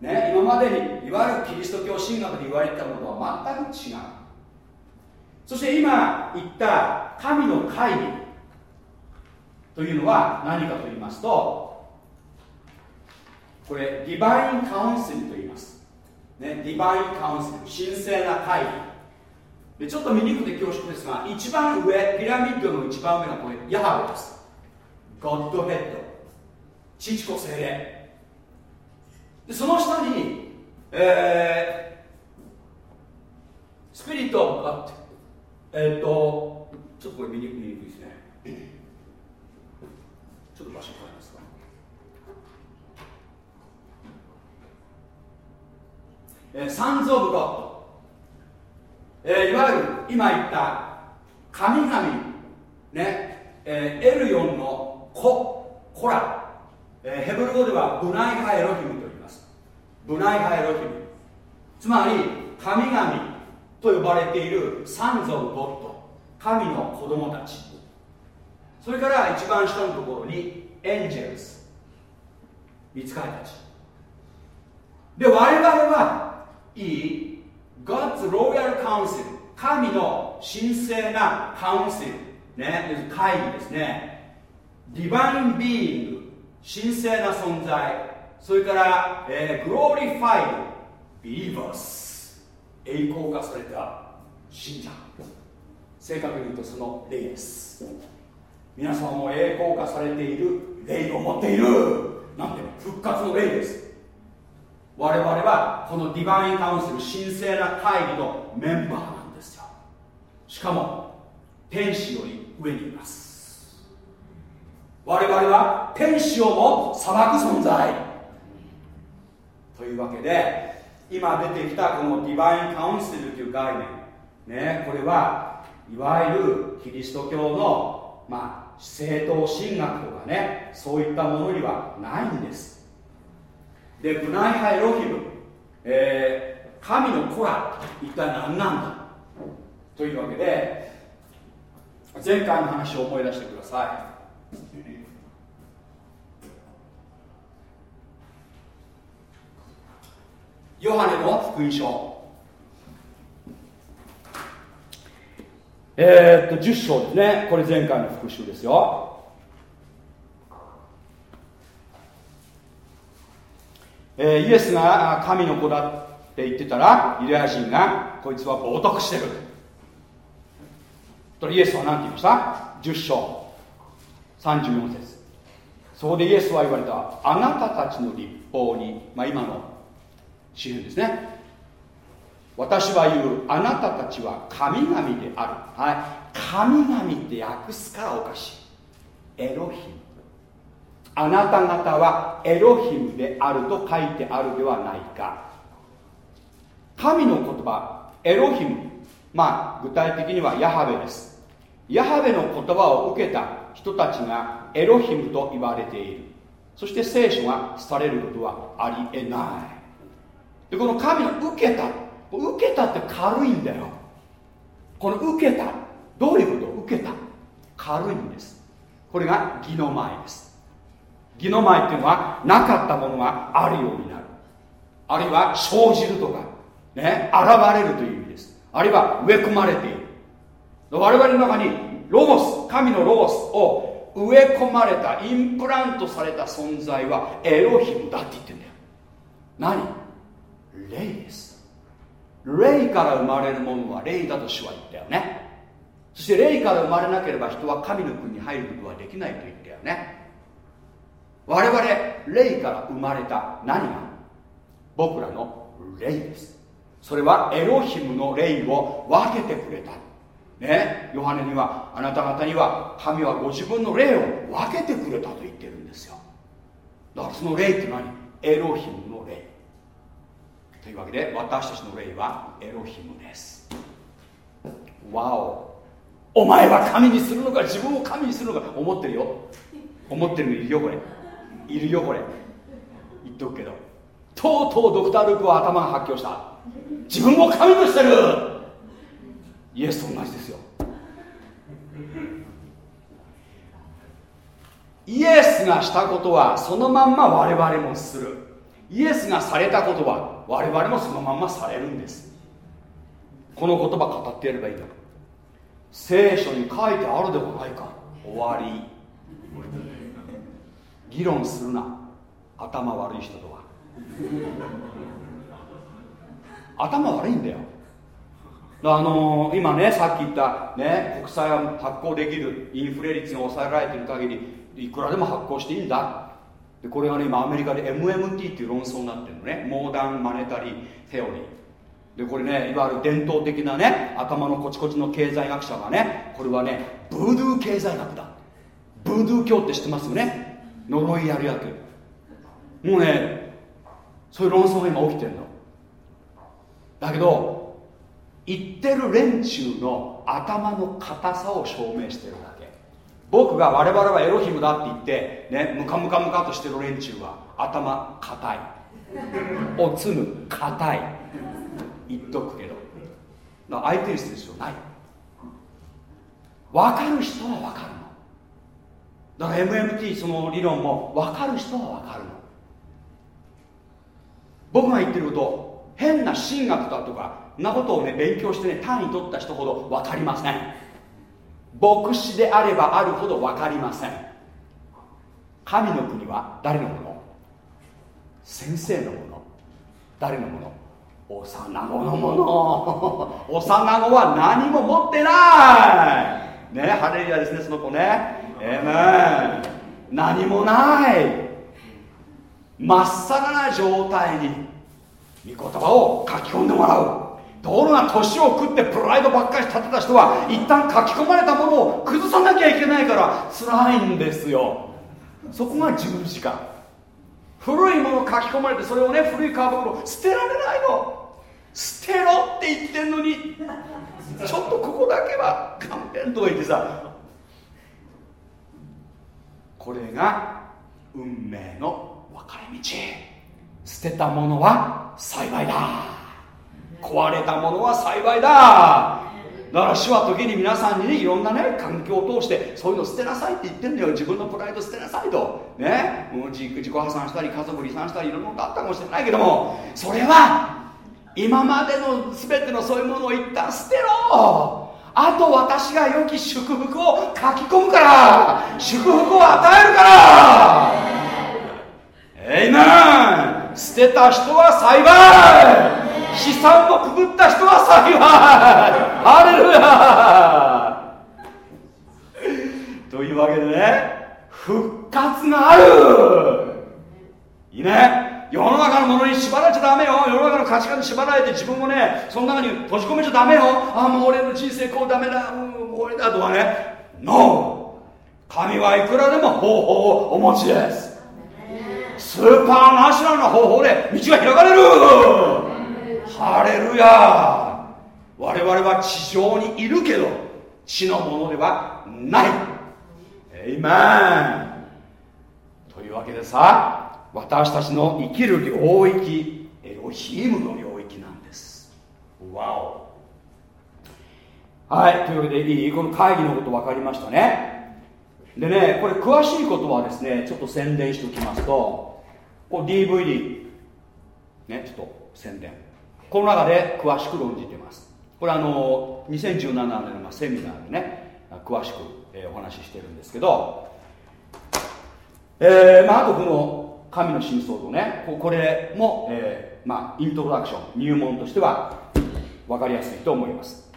ね今までにいわゆるキリスト教神学で言われたものとは全く違う。そして今言った神の会議というのは何かと言いますとこれディバインカウンセルと言います、ね、ディバインカウンセル神聖な会議。でちょっと見にくくて恐縮ですが一番上ピラミッドの一番上がこれヤハベです。ゴッドヘッド父子精霊で。その下に、えー、スピリットオブガッえっ、ー、とちょっとこれ見にくいですね。ちょっと場所変えますか。えー、サンズ・オブ・ゴッド、えー、いわゆる今言った神々ね、えー、エルヨンの子コラ、えー、ヘブル語ではブナイハエロヒムと言います。ブナイハエロヒム。つまり神々と呼ばれているサンズ・オブ・ゴッド神の子供たち。それから一番下のところにエンジェルス。見つかりたち。で我々はいい God's Royal Council 神の神聖なカウンシル、ね、会議ですね。ディバインビーイング神聖な存在。それから、えー、グローリファイドビリーバース栄光化された信者。正確に言うとその霊です。皆さんも栄光化されている霊を持っている。なんて復活の霊です。我々はこのディバインカウンシル神聖な会議のメンバーなんですよ。しかも天使より上にいます。我々は天使をも裁く存在。というわけで今出てきたこのディバインカウンシルという概念。ねこれはいわゆるキリスト教のまあ正統神学とかねそういったものにはないんです。でブナイハエロヒム、えー、神の子ら一体何なんだ？というわけで前回の話を思い出してください。ヨハネの福音書。えー、っと10章ですね。これ前回の復習ですよ。えー、イエスが神の子だって言ってたらユダヤ人がこいつは冒涜してる。とイエスは何て言いました？10章。34節。そこでイエスは言われた。あなたたちの立法に、まあ、今の詩篇ですね。私は言うあなたたちは神々である、はい、神々って訳すからおかしい。エロヒム。あなた方はエロヒムであると書いてあるではないか。神の言葉エロヒム。まあ具体的にはヤハベです。ヤハベの言葉を受けた人たちがエロヒムと言われている。そして聖書がされることはありえない。でこの神の受けた受けたって軽いんだよ。この受けたどういうこと？受けた。軽いんです。これが義の前です。義の前っていうのはなかったものがあるようになる。あるいは生じるとかね現れるという意味です。あるいは植え込まれている。我々の中にロゴス神のロゴスを植え込まれたインプラントされた存在はエロヒムだって言ってんだよ。何？霊です。霊から生まれるものは霊だと主は言ったよね。そして霊から生まれなければ人は神の国に入ることはできないと言ったよね。我々霊から生まれた何が？僕らの霊です。それはエロヒムの霊を分けてくれた。ね？ヨハネにはあなた方には神はご自分の霊を分けてくれたと言ってるんですよ。だからその霊って何？エロヒム。というわけで私たちの霊はエロヒムです。わお。お前は神にするのか自分を神にするのか思ってるよ。思ってるのいるよこれ。いるよこれ。言っとくけど。とうとうドクター・ルークは頭が発狂した。自分を神としてる。イエスと同じですよ。イエスがしたことはそのまんま我々もする。イエスがされたことは我々もそのままされるんです。この言葉語ってやればいいんだ聖書に書いてあるではないか。終わり。議論するな。頭悪い人とは。頭悪いんだよ。あのー、今ねさっき言った、ね、国債は発行できる。インフレ率が抑えられている限りいくらでも発行していいんだ。でこれがね今アメリカで MMT っていう論争になってるのね。モーダンマネタリー・テオリー。でこれねいわゆる伝統的なね頭のコチコチの経済学者がねこれはねブードゥー経済学だ。ブードゥー教って知ってますよね？呪いやるやつ。もうねそういう論争が今起きてるの。だけど言ってる連中の頭の硬さを証明してるだ僕が我々はエロヒムだって言ってねムカムカムカとしてる連中は頭硬い。おつむ硬い。言っとくけど。相手にする必要ない。分かる人は分かるの。だから MMT その理論も分かる人は分かるの。僕が言ってること変な神学だとかなことをね勉強してね単位取った人ほど分かりません。牧師であればあるほど分かりません。神の国は誰のもの？先生のもの。誰のもの？幼子のもの。幼子は何も持ってない。ねハレリアですねその子ね。えめ何もない。まっさらな状態に御言葉を書き込んでもらう。ところが年を食ってプライドばっかり立てた人は一旦書き込まれたものを崩さなきゃいけないから辛いんですよ。そこが十字架古いもの書き込まれてそれをね古いカーブを捨てられないの。捨てろって言ってんのにちょっとここだけは勘弁とか言ってさ。これが運命の分かれ道。捨てたものは幸いだ。壊れたものは幸いだ。だから主は時に皆さんにねいろんなね環境を通してそういうの捨てなさいって言ってんだよ。自分のプライド捨てなさいと。ね。もう自己破産したり家族離散したりいろんなことあったかもしれないけども。それは今までの全てのそういうものを一旦捨てろ。あと私が良き祝福を書き込むから。祝福を与えるから。エイメン捨てた人は幸い資産をくぐった人は幸いハレルヤというわけでね復活があるいいね。世の中のものに縛られちゃダメよ。世の中の価値観に縛られて自分もねその中に閉じ込めちゃダメよ。ああもう俺の人生こうダメだ。もう俺だとかね。NO! 神はいくらでも方法をお持ちです。スーパーナショナルな方法で道が開かれる。ハレルヤ我々は地上にいるけど地のものではない。エイメンというわけでさ私たちの生きる領域エロヒームの領域なんです。わおはいというわけでいいこの会議のこと分かりましたね。でねこれ詳しいことはですねちょっと宣伝しておきますとこう DVD ねちょっと宣伝。この中で詳しく論じています。これあの2017年のセミナーでね詳しく、お話ししてるんですけど、えーまあ、あとこの神の真相とねこれも、えーまあ、イントロダクション入門としては分かりやすいと思います。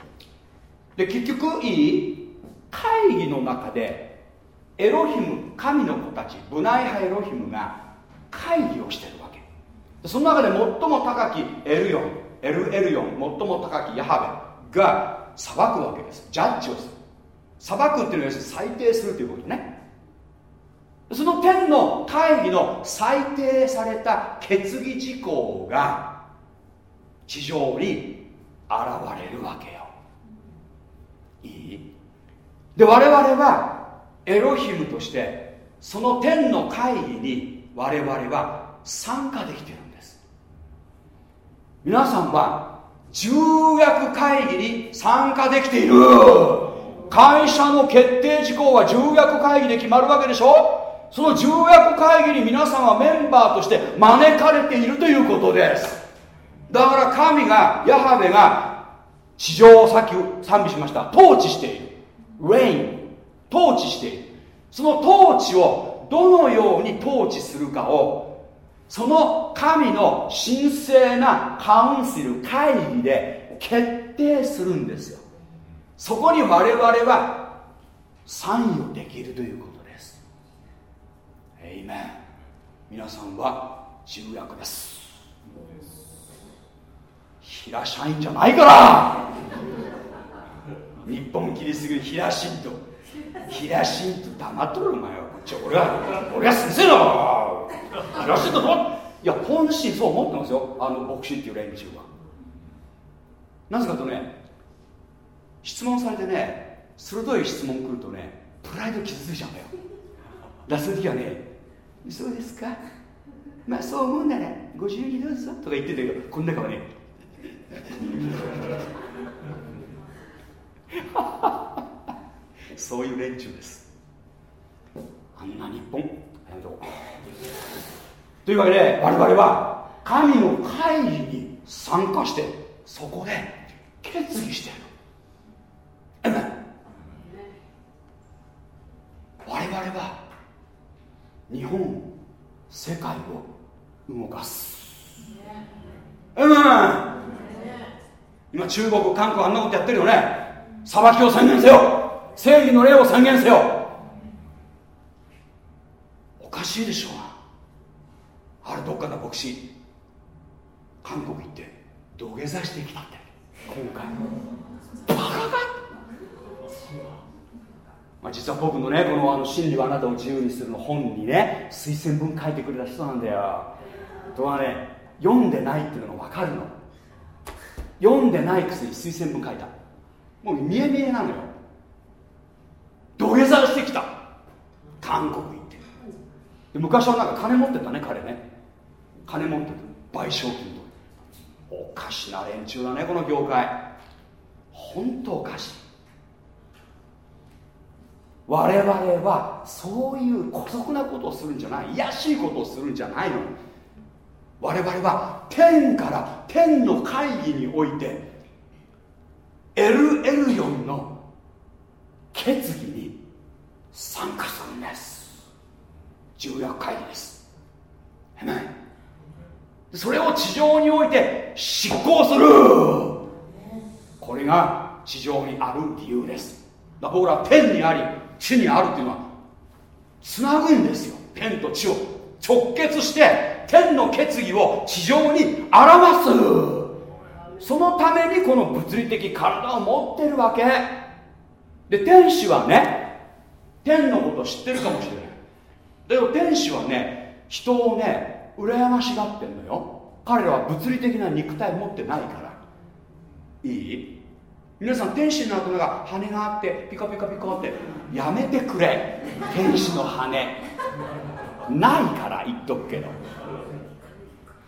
で結局いい会議の中でエロヒム神の子たちブナイハエロヒムが会議をしてるわけ。その中で最も高きエルヨン。エルエルヨン最も高きヤハベが裁くわけです。ジャッジをする。裁くっていうのは裁定するということね。その天の会議の裁定された決議事項が地上に現れるわけよ。いい？で我々はエロヒムとしてその天の会議に我々は参加できてる。皆さんは重役会議に参加できている。会社の決定事項は重役会議で決まるわけでしょ。その重役会議に皆さんはメンバーとして招かれているということです。だから神がヤハベが地上をさっき賛美しました。統治している。レイン統治している。その統治をどのように統治するかをその神の神聖なカウンシル会議で決定するんですよ。そこに我々は参与できるということです。エイメン皆さんは重役です。平社員じゃないから。日本切りすぎる平信徒。平信徒黙っとるお前は。こっち俺は俺は先生だ。らしいといや本心そう思ってますよ。あの牧師っていう連中は。なぜかとね質問されてね鋭い質問来るとねプライド傷ついちゃうんだよ。だそういう時はねそうですか？まあそう思うならご自由にどうぞとか言ってたけどこの中はね そういう連中です。あんな日本？やめとというわけで我々は神の会議に参加してそこで決議してる。我々は日本世界を動かす。今中国韓国あんなことやってるよね。裁きを宣言せよ。正義の霊を宣言せよ。かしいでしょう。あれどっかの牧師韓国行って土下座してきたって。今回。バカかまあ、実は僕のねこのあの真理はあなたを自由にするの本にね推薦文書いてくれた人なんだよ。とはね読んでないっていうのが分かるの。読んでないくせに推薦文書いた。もう見え見えなのよ。土下座してきた。韓国行って。で昔はなんか金持ってたね彼ね。金持ってた。賠償金とおかしな連中だねこの業界。本当おかしい。我々はそういう姑息なことをするんじゃない。卑しいことをするんじゃないの。我々は天から天の会議においてエルエルヨンの決議に参加するんです重要会議です。それを地上において執行する。これが地上にある理由です。僕ら天にあり地にあるっていうのはつなぐんですよ。天と地を。直結して天の決議を地上に表す。そのためにこの物理的体を持ってるわけ。で天使はね天のこと知ってるかもしれない。だけど天使はね人をね羨ましがってんのよ。彼らは物理的な肉体持ってないから。いい？皆さん天使の頭が羽があってピカピカピカってやめてくれ。天使の羽。ないから言っとくけど。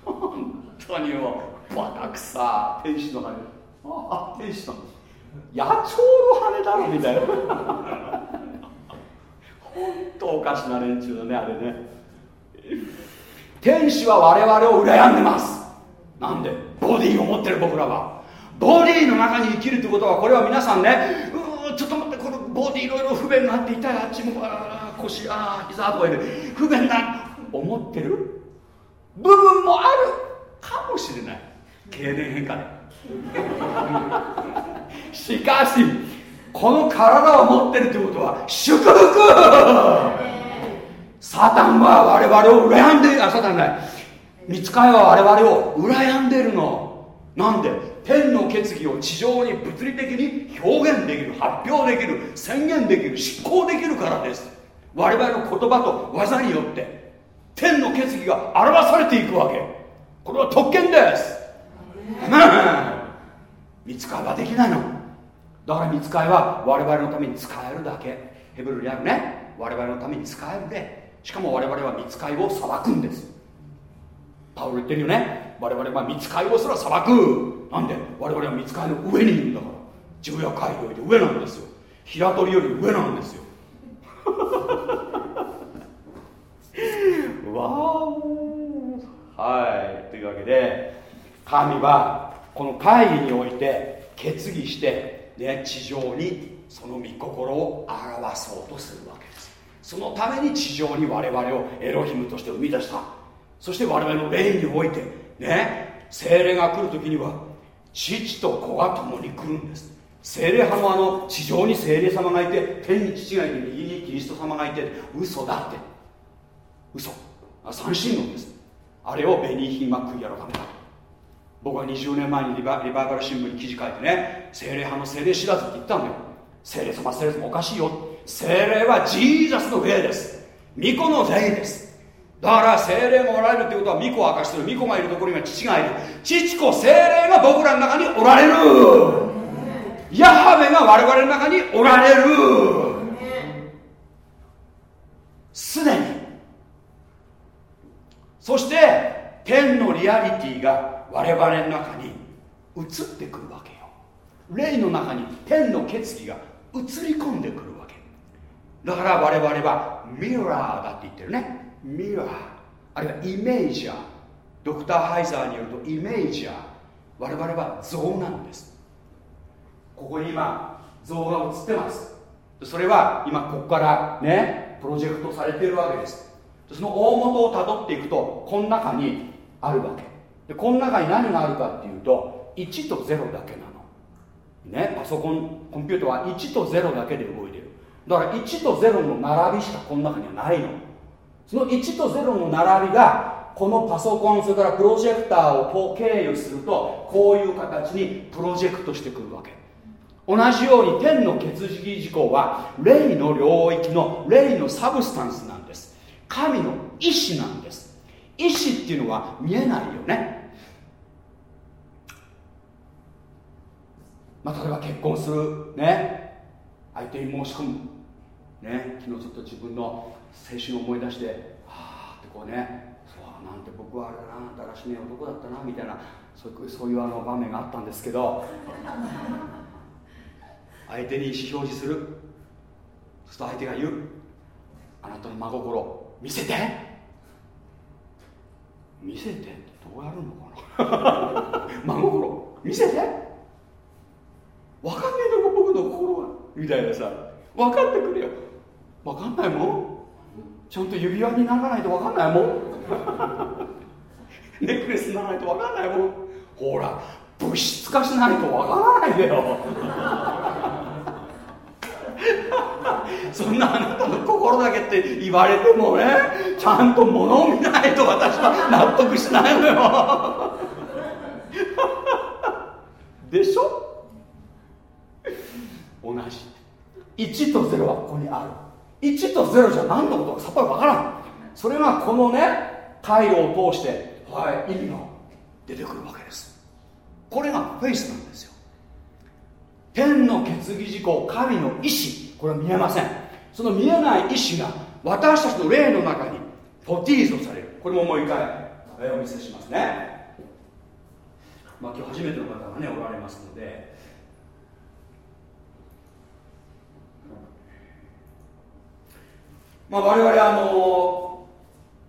本当にもうバカくさ天使の羽。ああ天使の野鳥の羽だろみたいな。当おかしな連中だねあれね。天使は我々を羨んでます。なんで？ボディを持ってる僕らは。ボディの中に生きるってことはこれは皆さんねうちょっと待ってこのボディいろいろ不便があって痛いあっちもあ腰あ膝とかで不便だ思ってる？部分もある。かもしれない。経年変化で。しかしこの体を持ってるってことは祝福。サタンは我々を羨んであサタンない見つかいは我々を羨んでるの。なんで天の決議を地上に物理的に表現できる発表できる宣言できる執行できるからです。我々の言葉と技によって天の決議が表されていくわけ。これは特権です。見つかいはできないの。だから見つかいは我々のために使えるだけ。ヘブルにあるね。我々のために使えるで。しかも我々は見つかいを裁くんです。パウロ言ってるよね。我々は見つかいをすら裁く。なんで？我々は見つかいの上にいるんだから。重要街道で上なんですよ。平取より上なんですよ。わお。はい。というわけで神はこの会議において決議して、ね、地上にその御心を表そうとするわけです。そのために地上に我々をエロヒムとして生み出した。そして我々の霊においてね精霊が来る時には父と子が共に来るんです。精霊派もあの地上に精霊様がいて天に父がいて右にキリスト様がいて嘘だって。嘘。三神論です。あれをベニーヒン・マックイ改めた僕は20年前にリバリバイバル新聞に記事書いてね精霊派の精霊知らずって言ったんだよ。精霊様精霊様おかしいよ。精霊はジーザスの霊です。巫女の霊です。だから精霊もおられるってことは巫女を明かしてる。巫女がいるところには父がいる。父子精霊が僕らの中におられる。ヤハベが我々の中におられる。すでに。そして天のリアリティが我々の中に移ってくるわけよ。霊の中に天の決議が映り込んでくるわけ。だから我々はミラーだって言ってるね。ミラー。あるいはイメージャー。ドクター・ハイザーによるとイメージャー。我々は像なんです。ここに今像が映ってます。それは今ここからねプロジェクトされてるわけです。その大元をたどっていくとこの中にあるわけ。でこの中に何があるかっていうと1と0だけなの。ねパソコンコンピューターは1と0だけで動いてる。だから1と0の並びしかこの中にはないの。その1と0の並びがこのパソコンそれからプロジェクターを経由するとこういう形にプロジェクトしてくるわけ。同じように天の決議事項は霊の領域の霊のサブスタンスなんです。神の意志なんです。意志っていうのは見えないよね。まあ、例えば結婚するね。相手に申し込むね。昨日ちょっと自分の青春を思い出してはあってこうね。そうなんて僕はあれだなだらしねえ男だったなみたいなそういうそういうあの場面があったんですけど 相手に意思表示する。そうすると相手が言う。あなたの真心見せて。見せてってどうやるのかな？真心。見せて？分かんねえのか僕の心は。みたいなさ。分かってくれよ。分かんないもん。ちゃんと指輪にならないと分かんないもん。ネックレスにならないと分かんないもん。ほら物質化しないと分からないでよ。そんなあなたの心だけって言われてもねちゃんと物を見ないと私は納得しないのよ。でしょ？同じ。1と0はここにある。1と0じゃ何のことかさっぱりわからん。それがこのね回路を通して、意味が出てくるわけです。これがフェイスなんですよ。天の決議事項神の意志これは見えません。その見えない意志が私たちの霊の中にポティーゾされる。これももう一回お見せしますね。まあ今日初めての方がねおられますので。まあ我々あの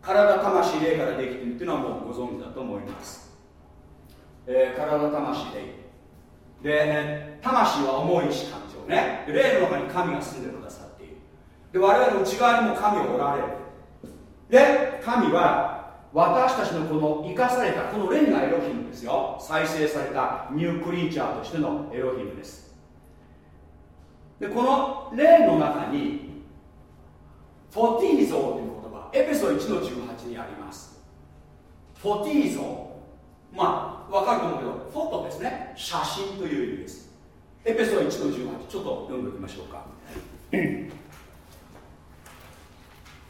体魂霊からできているっていうのはもうご存知だと思います。えー、体魂でで、魂は重いし感情ね。霊の中に神が住んでくださっている。で我々の内側にも神がおられる。で神は私たちのこの生かされたこの霊がエロヒムですよ。再生されたニュークリーチャーとしてのエロヒムです。でこの霊の中にフォティーゾーという言葉エペソ1の18にあります。フォティーゾー。まあ分かると思うけどフォトですね。写真という意味です。エペソ1の18ちょっと読んでおきましょうか、え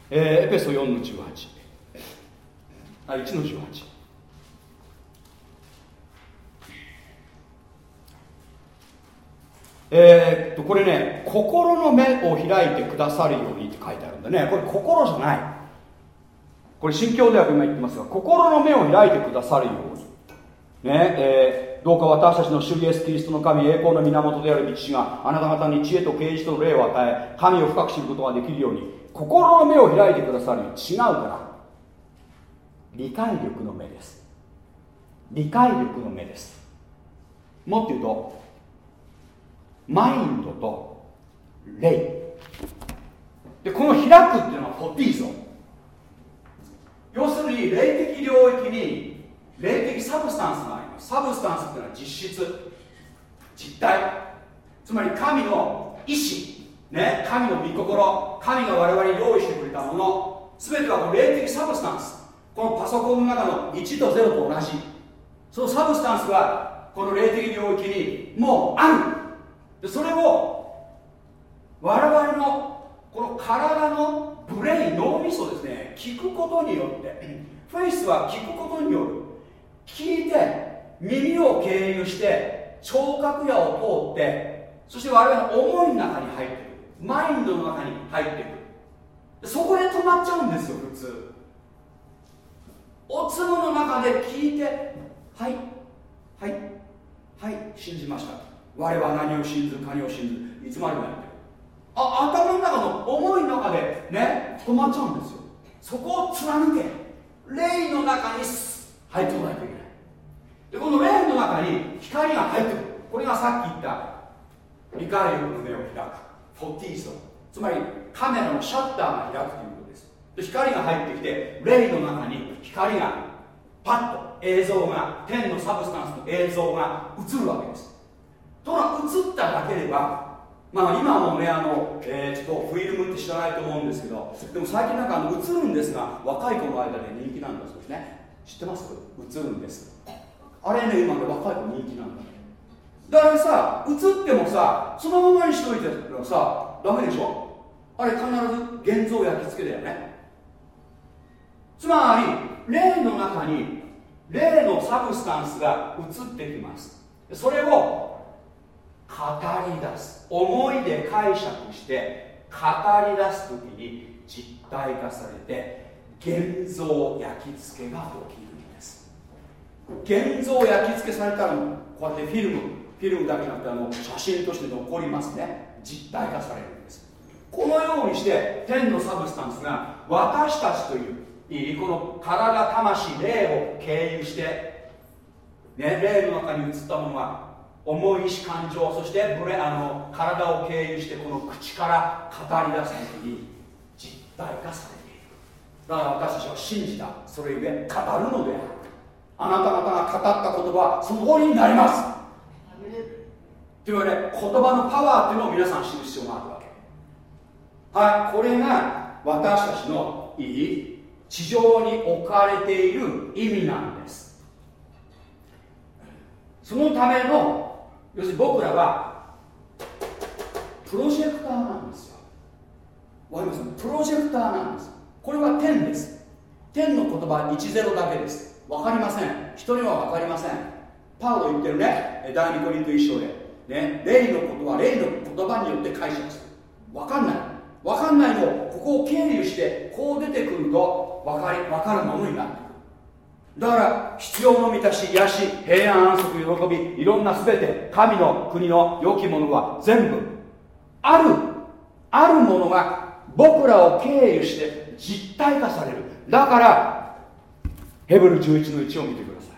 ー、エペソ4の18あ1の18え、っとこれね心の目を開いてくださるようにって書いてあるんだね。これ心じゃない。これ新教では今言ってますが心の目を開いてくださるように。ねえー、どうか私たちの主イエスキリストの神栄光の源である道があなた方に知恵と啓示と霊を与え神を深く知ることができるように心の目を開いてくださるに違うから。理解力の目です。理解力の目です。もっと言うとマインドと霊。でこの開くっていうのはφωτίζω 要するに霊的領域に霊的 substance があります。 substance っていうのは実質。実体。つまり神の意志。ね。神の御心。神が我々に用意してくれたもの。全てはこの霊的 substance。このパソコンの中の1と0と同じ。その substance はこの霊的領域にもうある。でそれを我々のこの体のブレイン脳みそですね。聞くことによって。フェイスは聞くことによる。聞いて耳を経由して聴覚野を通ってそして我々の思いの中に入ってくる。マインドの中に入ってくる。そこで止まっちゃうんですよ普通。おつむの中で聞いてはいはいはい信じました。我は何を信ずる何を信ずいつまでもやってる。あ頭の中の思いの中でね止まっちゃうんですよ。そこを貫け。霊の中に入ってこないといけない。でこのレーンの中に光が入ってくる。これがさっき言った理解力の目を開く。フォティーゾつまりカメラのシャッターが開くということです。で光が入ってきてレイの中に光がパッと映像が天のサブスタンスの映像が映るわけです。ところ映っただけではまあ今もねあの、えー、ちょっとフィルムって知らないと思うんですけどでも最近なんかあの映るんですが若い子の間で人気なんだそうですね。知ってます？映るんです。あれね今ね若い子人気なんだ。だからさ映ってもさそのままにしといてたらさダメでしょ？あれ必ず現像焼き付けだよね。つまり霊の中に霊のサブスタンスが移ってきます。それを語り出す。思いで解釈して語り出す時に実体化されて現像焼き付けが起きる。現像焼き付けされたらこうやってフィルムフィルムだけじゃなくてあの写真として残りますね。実体化されるんです。このようにして天のサブスタンスが私たちというこの体魂霊を経由して、ね、霊の中に移ったものが重い意志感情そしてブレあの体を経由してこの口から語り出す時に実体化されている。だから私たちは信じたそれゆえ語るのである。あなた方が語った言葉はその通りになります。というわけで言葉のパワーっていうのを皆さん知る必要があるわけ。はいこれが私たちのいい地上に置かれている意味なんです。そのための要するに僕らはプロジェクターなんですよ。わかります？プロジェクターなんです。これは天です。天の言葉10だけです。分かりません。人には分かりません。パウロ言ってるね。第2コリント一章で、ね、霊のことは霊の言葉によって解釈する。分かんない。分かんないの。をここを経由してこう出てくると分かり分かるものになってくる。だから必要の満たし癒し平安安息喜びいろんな全て神の国の良きものは全部ある。あるものが僕らを経由して実体化される。だからヘブル11の1を見てください。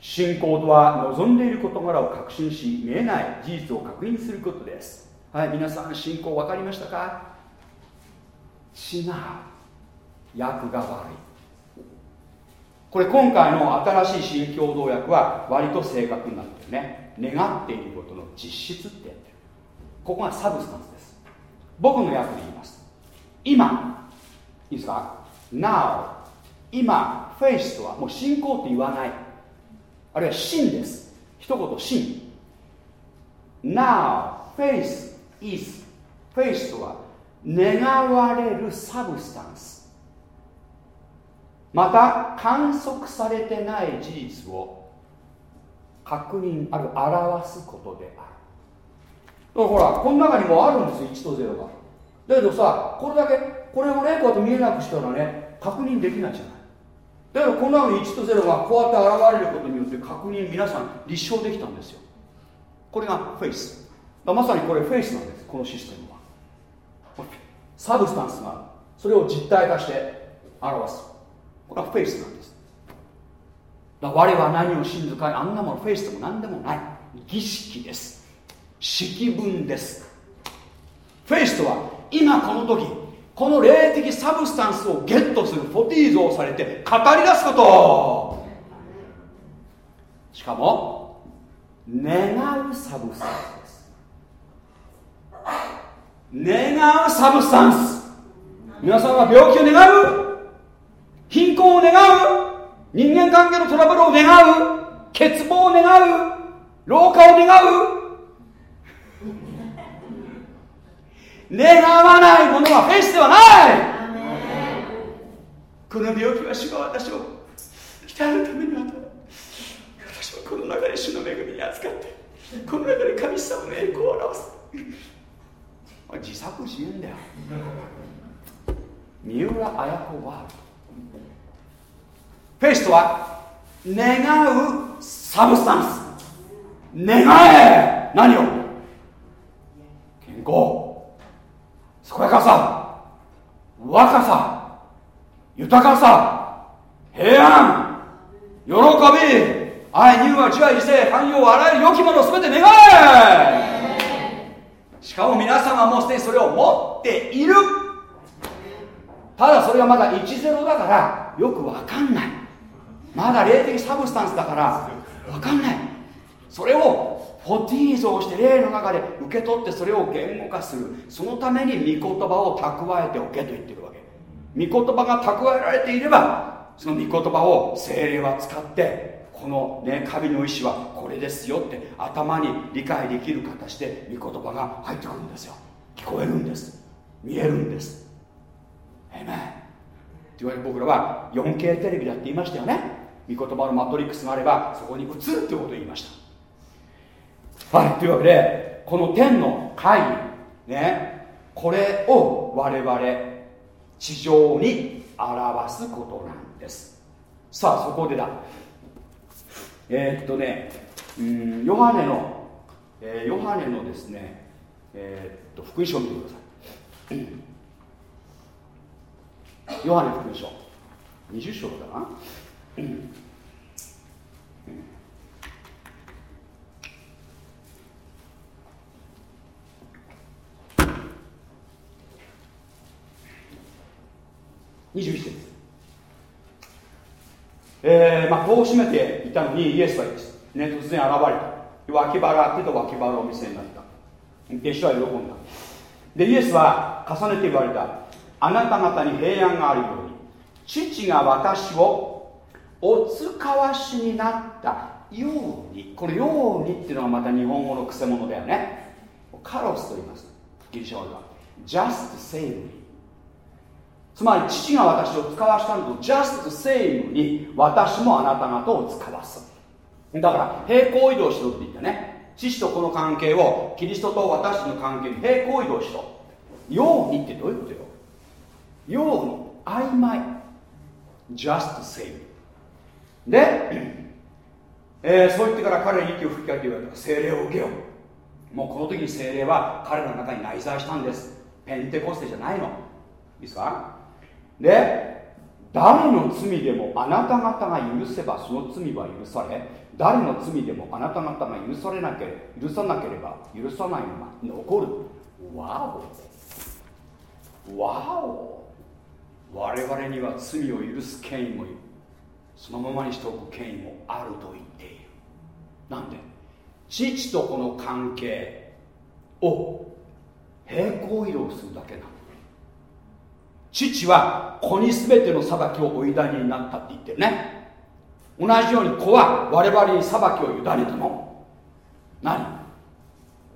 信仰とは望んでいる事柄を確信し見えない事実を確認することです。はい皆さん信仰分かりましたか？違う。役が悪い。これ今回の新しい新共同訳は割と正確になってるね。願っていることの実質ってやってる。ここが substance です。僕の訳で言います。今。いいですか？Now 今フェイスとはもう信仰って言わない。あるいは信です。一言信。Now faith is faith とは願われる substance。また観測されてない事実を確認ある表すことである。だからほらこの中にもあるんですよ1と0が。だけどさこれだけこれをねこうやって見えなくしたらね確認できないじゃない。だからこんなの中に1と0がこうやって現れることによって確認皆さん立証できたんですよ。これがフェイス。まさにこれフェイスなんですこのシステムは。 substance がある。それを実体化して表す。これはフェイスなんです。だ我は何を信ずかあんなものフェイスでも何でもない。儀式です。式文です。フェイスとは今この時。この霊的 substance をゲットするφωτίζω をされて語り出すこと。しかも願う substance です。願う substance。皆さんは病気を願う？貧困を願う？人間関係のトラブルを願う？欠乏を願う？老化を願う？願わないものはフェイスではない。この病気は主が私を鍛えるために与え私はこの中で主の恵みに扱ってこの中で神様の栄光を表す。自作自演だよ。三浦綾子ワールドフェイスとは願うサブスタンス。願え！何を？健康健やかさ若さ豊かさ平安喜び愛乳は自愛自制寛容あらゆる良きものを全て願えしかも皆様もすでにそれを持っている。ただそれがまだ10だからよくわかんない。まだ霊的サブスタンスだからわかんない。それをフォティーゾをして霊の中で受け取ってそれを言語化する。そのために御言葉を蓄えておけと言ってるわけ。御言葉が蓄えられていればその御言葉を精霊は使ってこのね神の意志はこれですよって頭に理解できる形で御言葉が入ってくるんですよ。聞こえるんです。見えるんです。えめって言われ僕らは 4K テレビだって言いましたよね。御言葉のマトリックスがあればそこに映るってことを言いました。はいというわけでこの天の会議ねこれを我々地上に表すことなんです。さあそこでだ。えー、っとねうんヨハネの、えー、ヨハネのですねえー、っと福音書を見てください。ヨハネ福音書。20章だな。21節。えーまあ、こう閉めていたのにイエスは、ね、突然現れた。脇腹手と脇腹を見せになった。弟子は喜んだ。でイエスは重ねて言われた。あなた方に平安があるように。父が私をお使わしになったように。このようにっていうのがまた日本語のくせ者だよね。カロスと言います。ギリシャ語では。Just same つまり父が私を使わしたのと just same に私もあなた方を使わす。だから平行移動しろって言ってね。父とこの関係をキリストと私の関係に平行移動しろ。ようにってどういうことよ。ように曖昧。just same で、えー、そう言ってから彼に息を吹きかけて言われた。精霊を受けよう。もうこの時に精霊は彼の中に内在したんです。ペンテコステじゃないの。いいですか？で誰の罪でもあなた方が許せばその罪は許され誰の罪でもあなた方が許されなけれ許さなければ許さないまま残る。わお。わお。我々には罪を許す権威もそのままにしておく権威もあると言っている。なんで父とこの関係を平行移動するだけなの。父は子に全ての裁きをお委ねになったって言ってるね。同じように子は我々に裁きを委ねたの。何？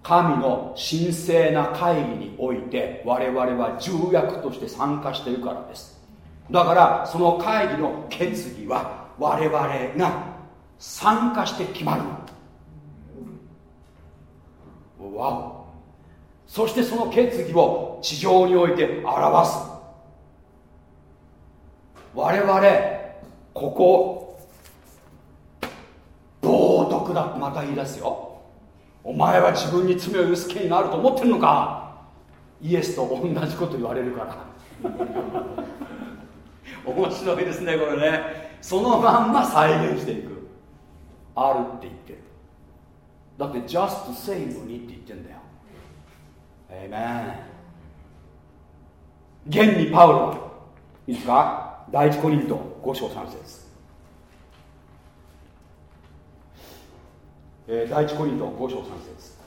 神の神聖な会議において我々は重役として参加しているからです。だからその会議の決議は我々が参加して決まる。わお。そしてその決議を地上において表す。我々ここ冒涜だってまた言い出すよ。お前は自分に罪を許す権威があると思ってるのか。イエスと同じこと言われるから。面白いですねこれね。そのまんま再現していく。あるって言ってる。だって just same にって言ってんだよ。えいめん現にパウロ。いいですか？第一コリント5章3節。えー、第一コリント5章3節。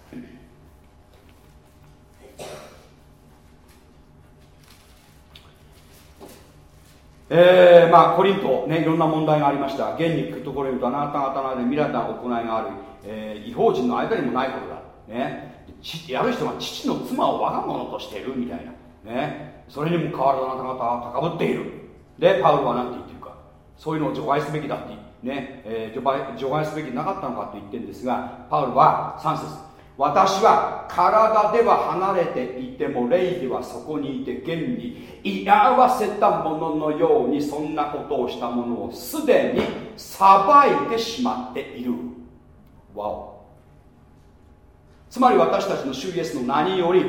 えー、まあコリントねいろんな問題がありました。現に聞くところに言うとあなた方で未来な行いがある、えー、違法人の間にもないことだ。ね。やる人が父の妻を我が物としているみたいな。ね。それにも変わらずあなた方は高ぶっている。でパウロは何て言ってるか。そういうのを除外すべきだってね、えー、除外除外すべきなかったのかと言ってるんですがパウロは3節。私は体では離れていても霊ではそこにいて現に居合わせたもののようにそんなことをしたものをすでに裁いてしまっている。わお。つまり私たちの主イエスの名により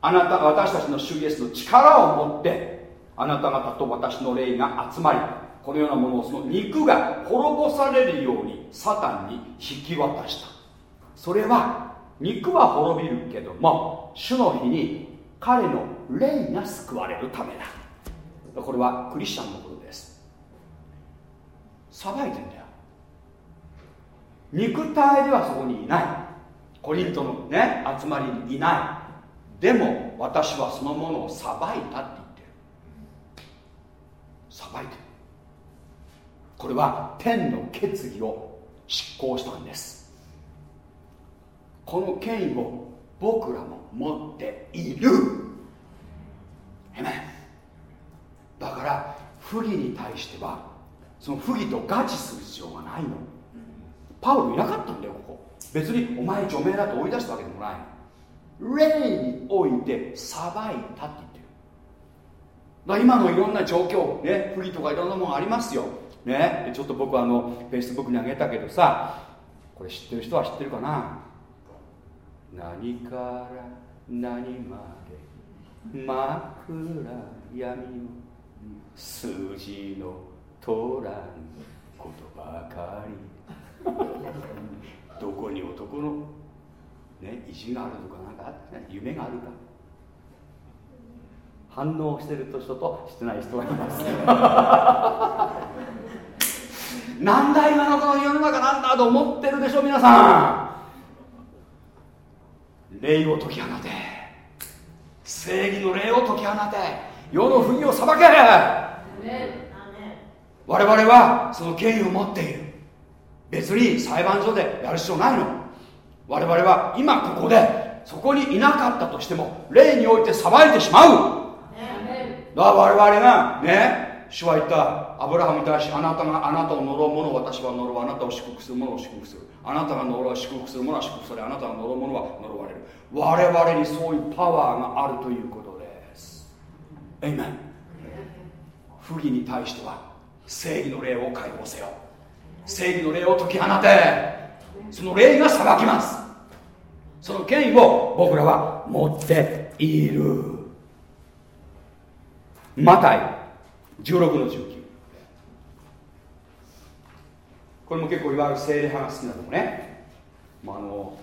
あなた私たちの主イエスの力を持ってあなた方と私の霊が集まりこのようなものをその肉が滅ぼされるようにサタンに引き渡した。それは肉は滅びるけども主の日に彼の霊が救われるためだ。これはクリスチャンのことです。裁いてんだよ。肉体ではそこにいない。コリントのね集まりにいない。でも私はそのものを裁いたって裁いてこれは天の決議を執行したんです。この権威を僕らも持っている。だから不義に対してはその不義と合致する必要がないの。パウロいなかったんだよここ。別にお前除名だと追い出したわけでもない。霊において裁いたってだ今のいろんな状況ね不義とかいろんなものありますよ。ね。ちょっと僕あのフェイスブックにあげたけどさこれ知ってる人は知ってるかな？何から何まで真っ暗闇の数字の通らんことばかり。どこに男の、ね、意地があるとかなんか夢があるか。反応してる人としてない人がいます。なんだ今のこの世の中なんだと思ってるでしょ皆さん。霊を解き放て。正義の霊を解き放て。世の不義を裁け。我々はその権威を持っている。別に裁判所でやる必要ないの。我々は今ここでそこにいなかったとしても霊において裁いてしまう。だから我々がね主は言ったアブラハムに対しあなたがあなたを呪う者を私は呪うあなたを祝福する者を祝福する。あなたが呪う祝福する者は祝福されあなたが呪う者は呪われる。我々にそういうパワーがあるということです。エイメン。不義に対しては正義の霊を解放せよ。正義の霊を解き放て。その霊が裁きます。その権威を僕らは持っている。マタイ。16の19これも結構いわゆる精霊派が好きなとこね、まあ、あの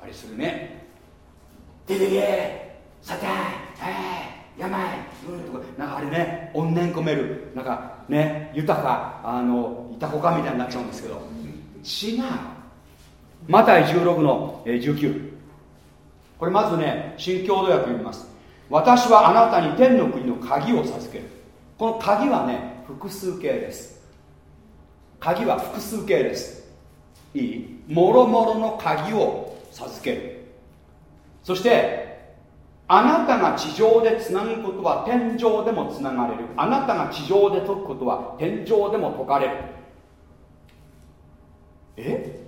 あれするね「デデデサタン病うん」とかなんかあれね。怨念込める。なんかね豊かあのいたこかみたいになっちゃうんですけど。違う。マタイ16の19これまずね新共同訳読みます。私はあなたに天の国の鍵を授ける。この鍵はね複数形です。鍵は複数形です。いい？もろもろの鍵を授ける。そしてあなたが地上でつなぐことは天上でもつながれる。あなたが地上で解くことは天上でも解かれる。え？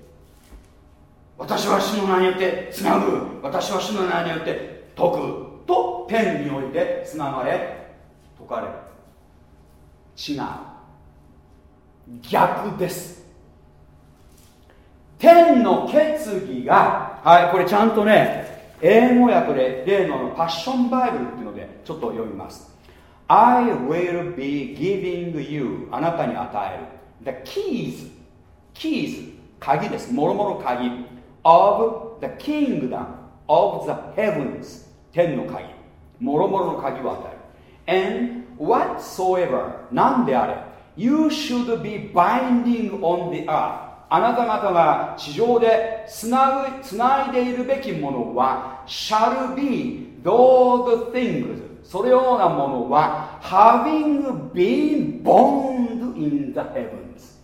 私は主の名によってつなぐ。私は主の名によって解く。と天においてつながれ解かれる。違う。逆です。天の決議がはいこれちゃんとね英語訳で例のパッションバイブルっていうのでちょっと読みます。I will be giving you あなたに与える。The keys keys 鍵です。もろもろ鍵。of the kingdom of the heavens 天の鍵もろもろの鍵を与える and whatsoever 何であれ You should be binding on the earth あなた方が地上でつなぐつないでいるべきものは shall be those things そのようなものは having been bound in the heavens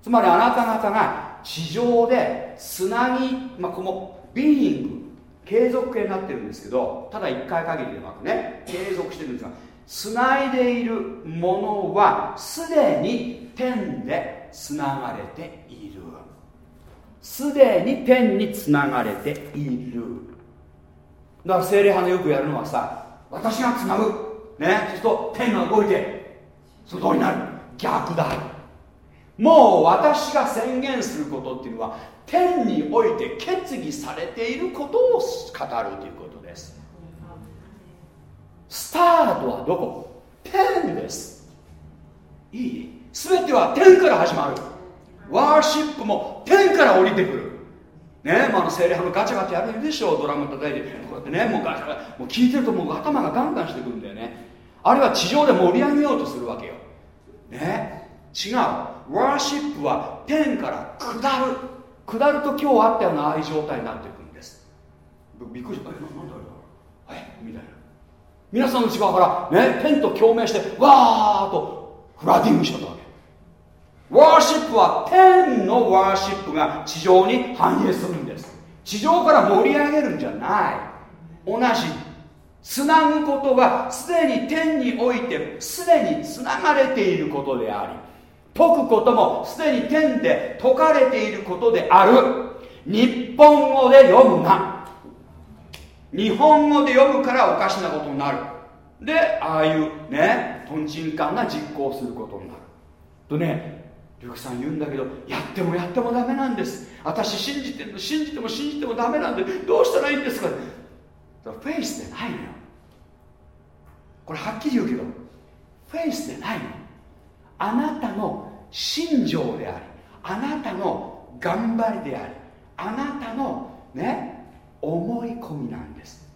つまりあなた方が地上でつなぎ、まあ、この being 継続形になってるんですけどただ1回限りではなくね継続してるんですがつないでいるものはすでに天でつながれている。すでに天につながれている。だから精霊派のよくやるのはさ私がつなぐ。ね。そうすると天が動いてその通りになる。逆だ。もう私が宣言することっていうのは天において決議されていることを語るということです。スタートはどこ？天です。いい？全ては天から始まる。ワーシップも天から降りてくる。ねまあ、の精霊派のガチャガチャやるでしょドラム叩いて。こうやってねもうガチャガチャもう聞いてるともう頭がガンガンしてくるんだよね。あるいは地上で盛り上げようとするわけよ。ね。違う。ワーシップは天から下る。下ると今日あったようなああいう状態になっていくんです。びっくりした。えなんだあれはいみたいな。皆さんの内側からね天と共鳴してわーっとフラディングしちゃったわけ。ワーシップは天のワーシップが地上に反映するんです。地上から盛り上げるんじゃない。同じ。つなぐことはすでに天においてすでにつながれていることであり解くこともすでに天で解かれていることである。日本語で読むな。日本語で読むからおかしなことになる。でああいうねとんちんカンが実行することになる。とねルクさん言うんだけどやってもやってもダメなんです。私信じてるの信じても信じてもダメなんでどうしたらいいんですか？フェイスでないのよ。これはっきり言うけどフェイスでないの。あなたの信条でありあなたの頑張りでありあなたのね思い込みなんです。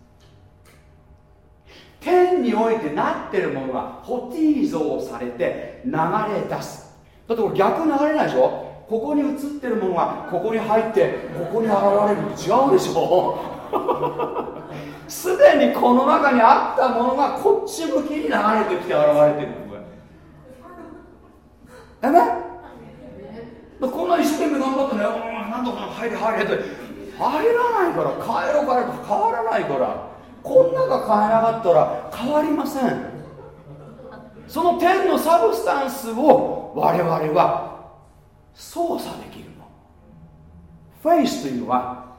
天においてなってるものがホティー像されて流れ出す。だってこれ逆流れないでしょ？ここに映ってるものがここに入ってここに現れる。の違うでしょ？すでにこの中にあったものがこっち向きに流れてきて現れてる。のえ？ねこんな一生懸命頑張ってねなんとか入れ入れって入らないから。帰ろう帰ろう。変わらないから。こんなが変えなかったら変わりません。その天のサブスタンスを我々は操作できるの。フェイスというのは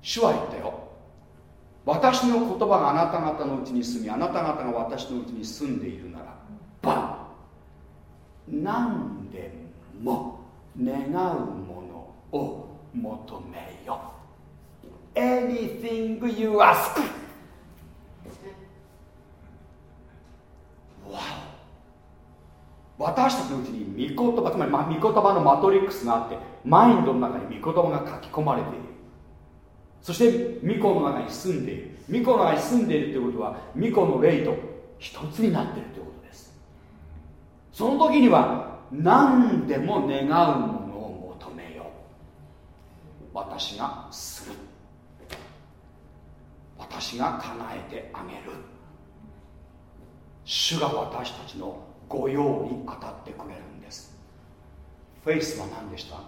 主は言ったよ。私の言葉があなた方のうちに住みあなた方が私のうちに住んでいるならば何でも願うものを求めよ Anything you ask. わお私たちのうちに御言葉つまり、ま、御言葉のマトリックスがあってマインドの中に御言葉が書き込まれている。そして御子の中に住んでいる。御子の中に住んでいるということは御子の霊と一つになっていると。いうその時には何でも願うものを求めよう。私がする。私が叶えてあげる。主が私たちの御用に当たってくれるんです。フェイスは何でした？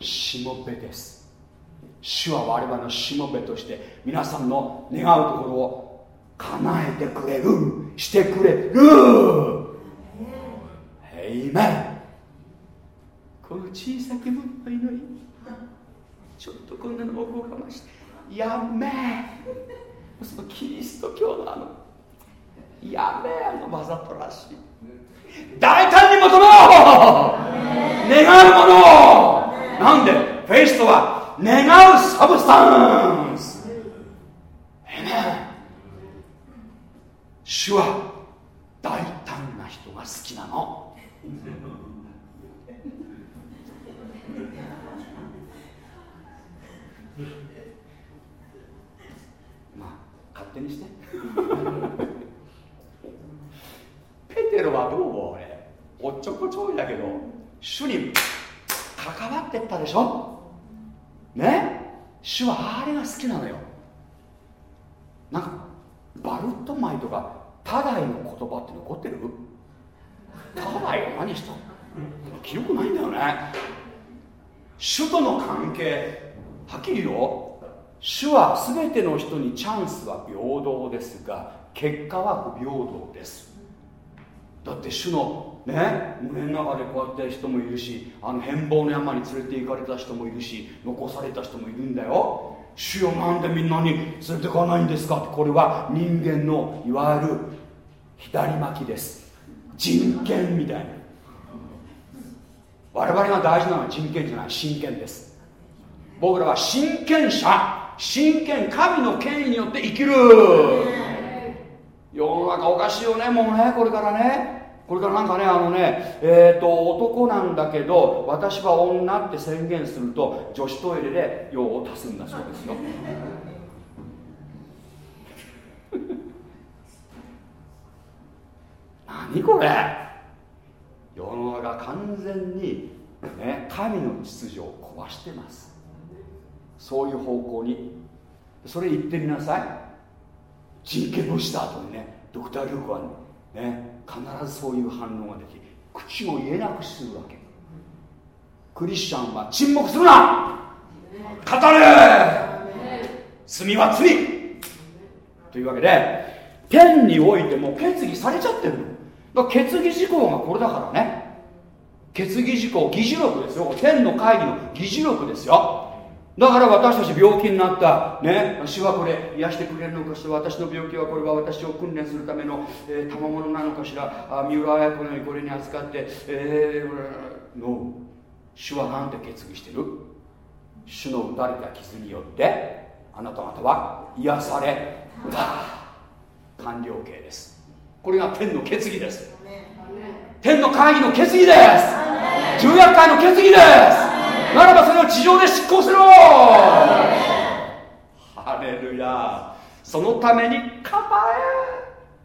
しもべです。主は我々のしもべとして皆さんの願うところを叶えてくれる。してくれる。へい。めこの小さきものの祈りちょっとこんなのおこがましてやめ。そのキリスト教のあのやめあのわざとらしい。大胆に求めろ。願うもの。をなんで？フェイスとは願うサブスタンス。主は大胆な人が好きなの。まあ勝手にして。ペテロはどう俺？おっちょこちょいだけど主に関わってったでしょ？ね？主はあれが好きなのよ。なんかバルット米とかタダイの言葉って残ってる？タダイは何した？記憶ないんだよね。主との関係はっきり言うよ。主は全ての人にチャンスは平等ですが結果は不平等です。だって主のね胸の中でこうやって人もいるしあの変貌の山に連れて行かれた人もいるし残された人もいるんだよ。主よなんでみんなに連れてかないんですか？ってこれは人間のいわゆる左巻きです。人権みたいな。我々が大事なのは人権じゃない。真剣です。僕らは真剣者。真剣神の権威によって生きる。世の中おかしいよね。もうねこれからね。これからなんかねあのねえっ、ー、と男なんだけど私は女って宣言すると女子トイレで用を足すんだそうですよ。何これ？世の中完全に、ね、神の秩序を壊してます。そういう方向に。それ言ってみなさい。人権をした後にねドクター・リュクはね必ずそういう反応ができ口も言えなくするわけ。クリスチャンは沈黙するな。語れ。罪は罪。というわけで天においても決議されちゃってるだから決議事項がこれだからね。決議事項議事録ですよ。天の会議の議事録ですよ。だから私たち病気になった、ね、主はこれ癒してくれるのかしら私の病気はこれは私を訓練するための、えー、賜物なのかしらあ三浦綾子のようにこれに扱って、えー、の主は何て決議してる？主の打たれた傷によってあなた方は癒された完了形です。これが天の決議です。天の会議の決議です。重役会の決議です。ならばそれを地上で執行するハレルヤ。そのためにカパえ。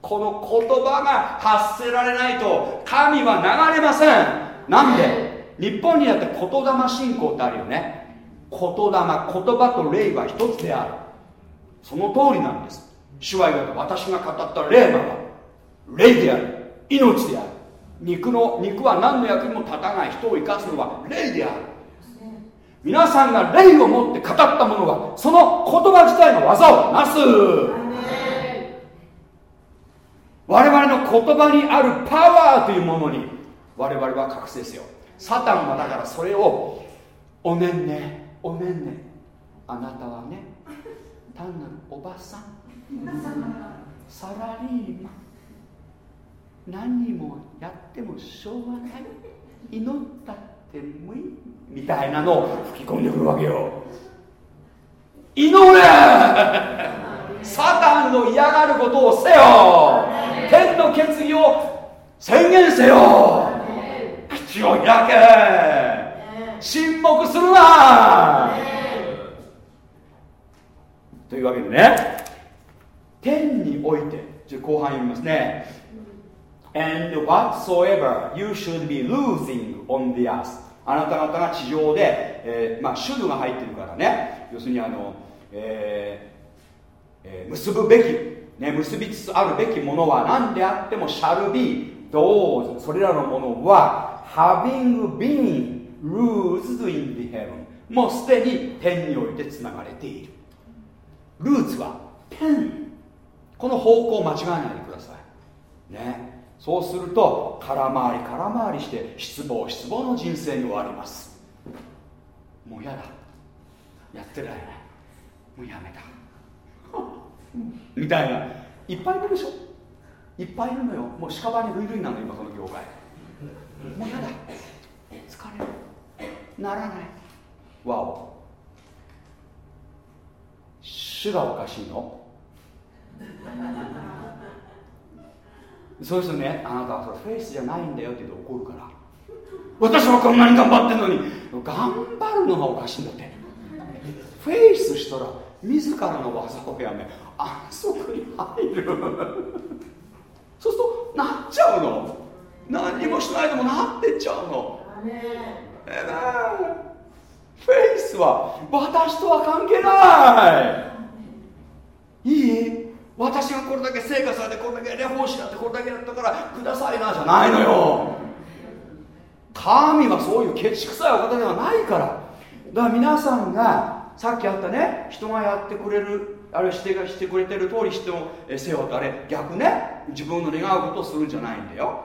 この言葉が発せられないと神は流れません。なんで？日本にだって言霊信仰ってあるよね。言霊言葉と霊は一つである。その通りなんです。主は言われ私が語った霊魔は霊である。命である。肉の肉は何の役にも立たない人を生かすのは霊である。皆さんが霊を持って語ったものはその言葉自体の技をなす。我々の言葉にあるパワーというものに我々は覚醒せよ。サタンはだからそれをおねんねおねんね。あなたはね単なるおばさん。サラリーマン何にもやってもしょうがない。祈ったってもいいみたいなのを吹き込んでくるわけよ。祈れ！サタンの嫌がることをせよ！天の決議を宣言せよ！口を開け！沈黙するな！というわけでね天においてちょ後半読みますね。And whatsoever you should be losing on the earth. あなた方が地上で、えー、まあ、主度が入ってるからね。要するにあの、えーえー、結ぶべき、ね、結びつつあるべきものは何であっても shall be どうそれらのものは having been rooted in the heaven もうすでに天においてつながれている。ルーツは天この方向を間違えないでください。ね。そうすると空回り空回りして失望失望の人生に終わります。もう嫌だ。やってられない。もうやめた。みたいな。いっぱいいるでしょ。いっぱいいるのよ。もう屍に類類なの今この業界。もう嫌だ。疲れる。ならない。わお。主がおかしいの？そうするとねあなたはそれフェイスじゃないんだよって言うと怒るから。私はこんなに頑張ってんのに。頑張るのがおかしいんだって。フェイスしたら自らの技をやめ安息に入る。そうするとなっちゃうの。何にもしないでもなってっちゃうの。ええフェイスは私とは関係ない。いい？私がこれだけ成果されてこれだけレ奉仕やってこれだけやったからくださいなじゃないのよ。神はそういうケチくさいお方ではないから。だから皆さんがさっきあったね人がやってくれるあれしてしてくれてる通りしてもせよってあれ逆ね自分の願うことをするんじゃないんだよ。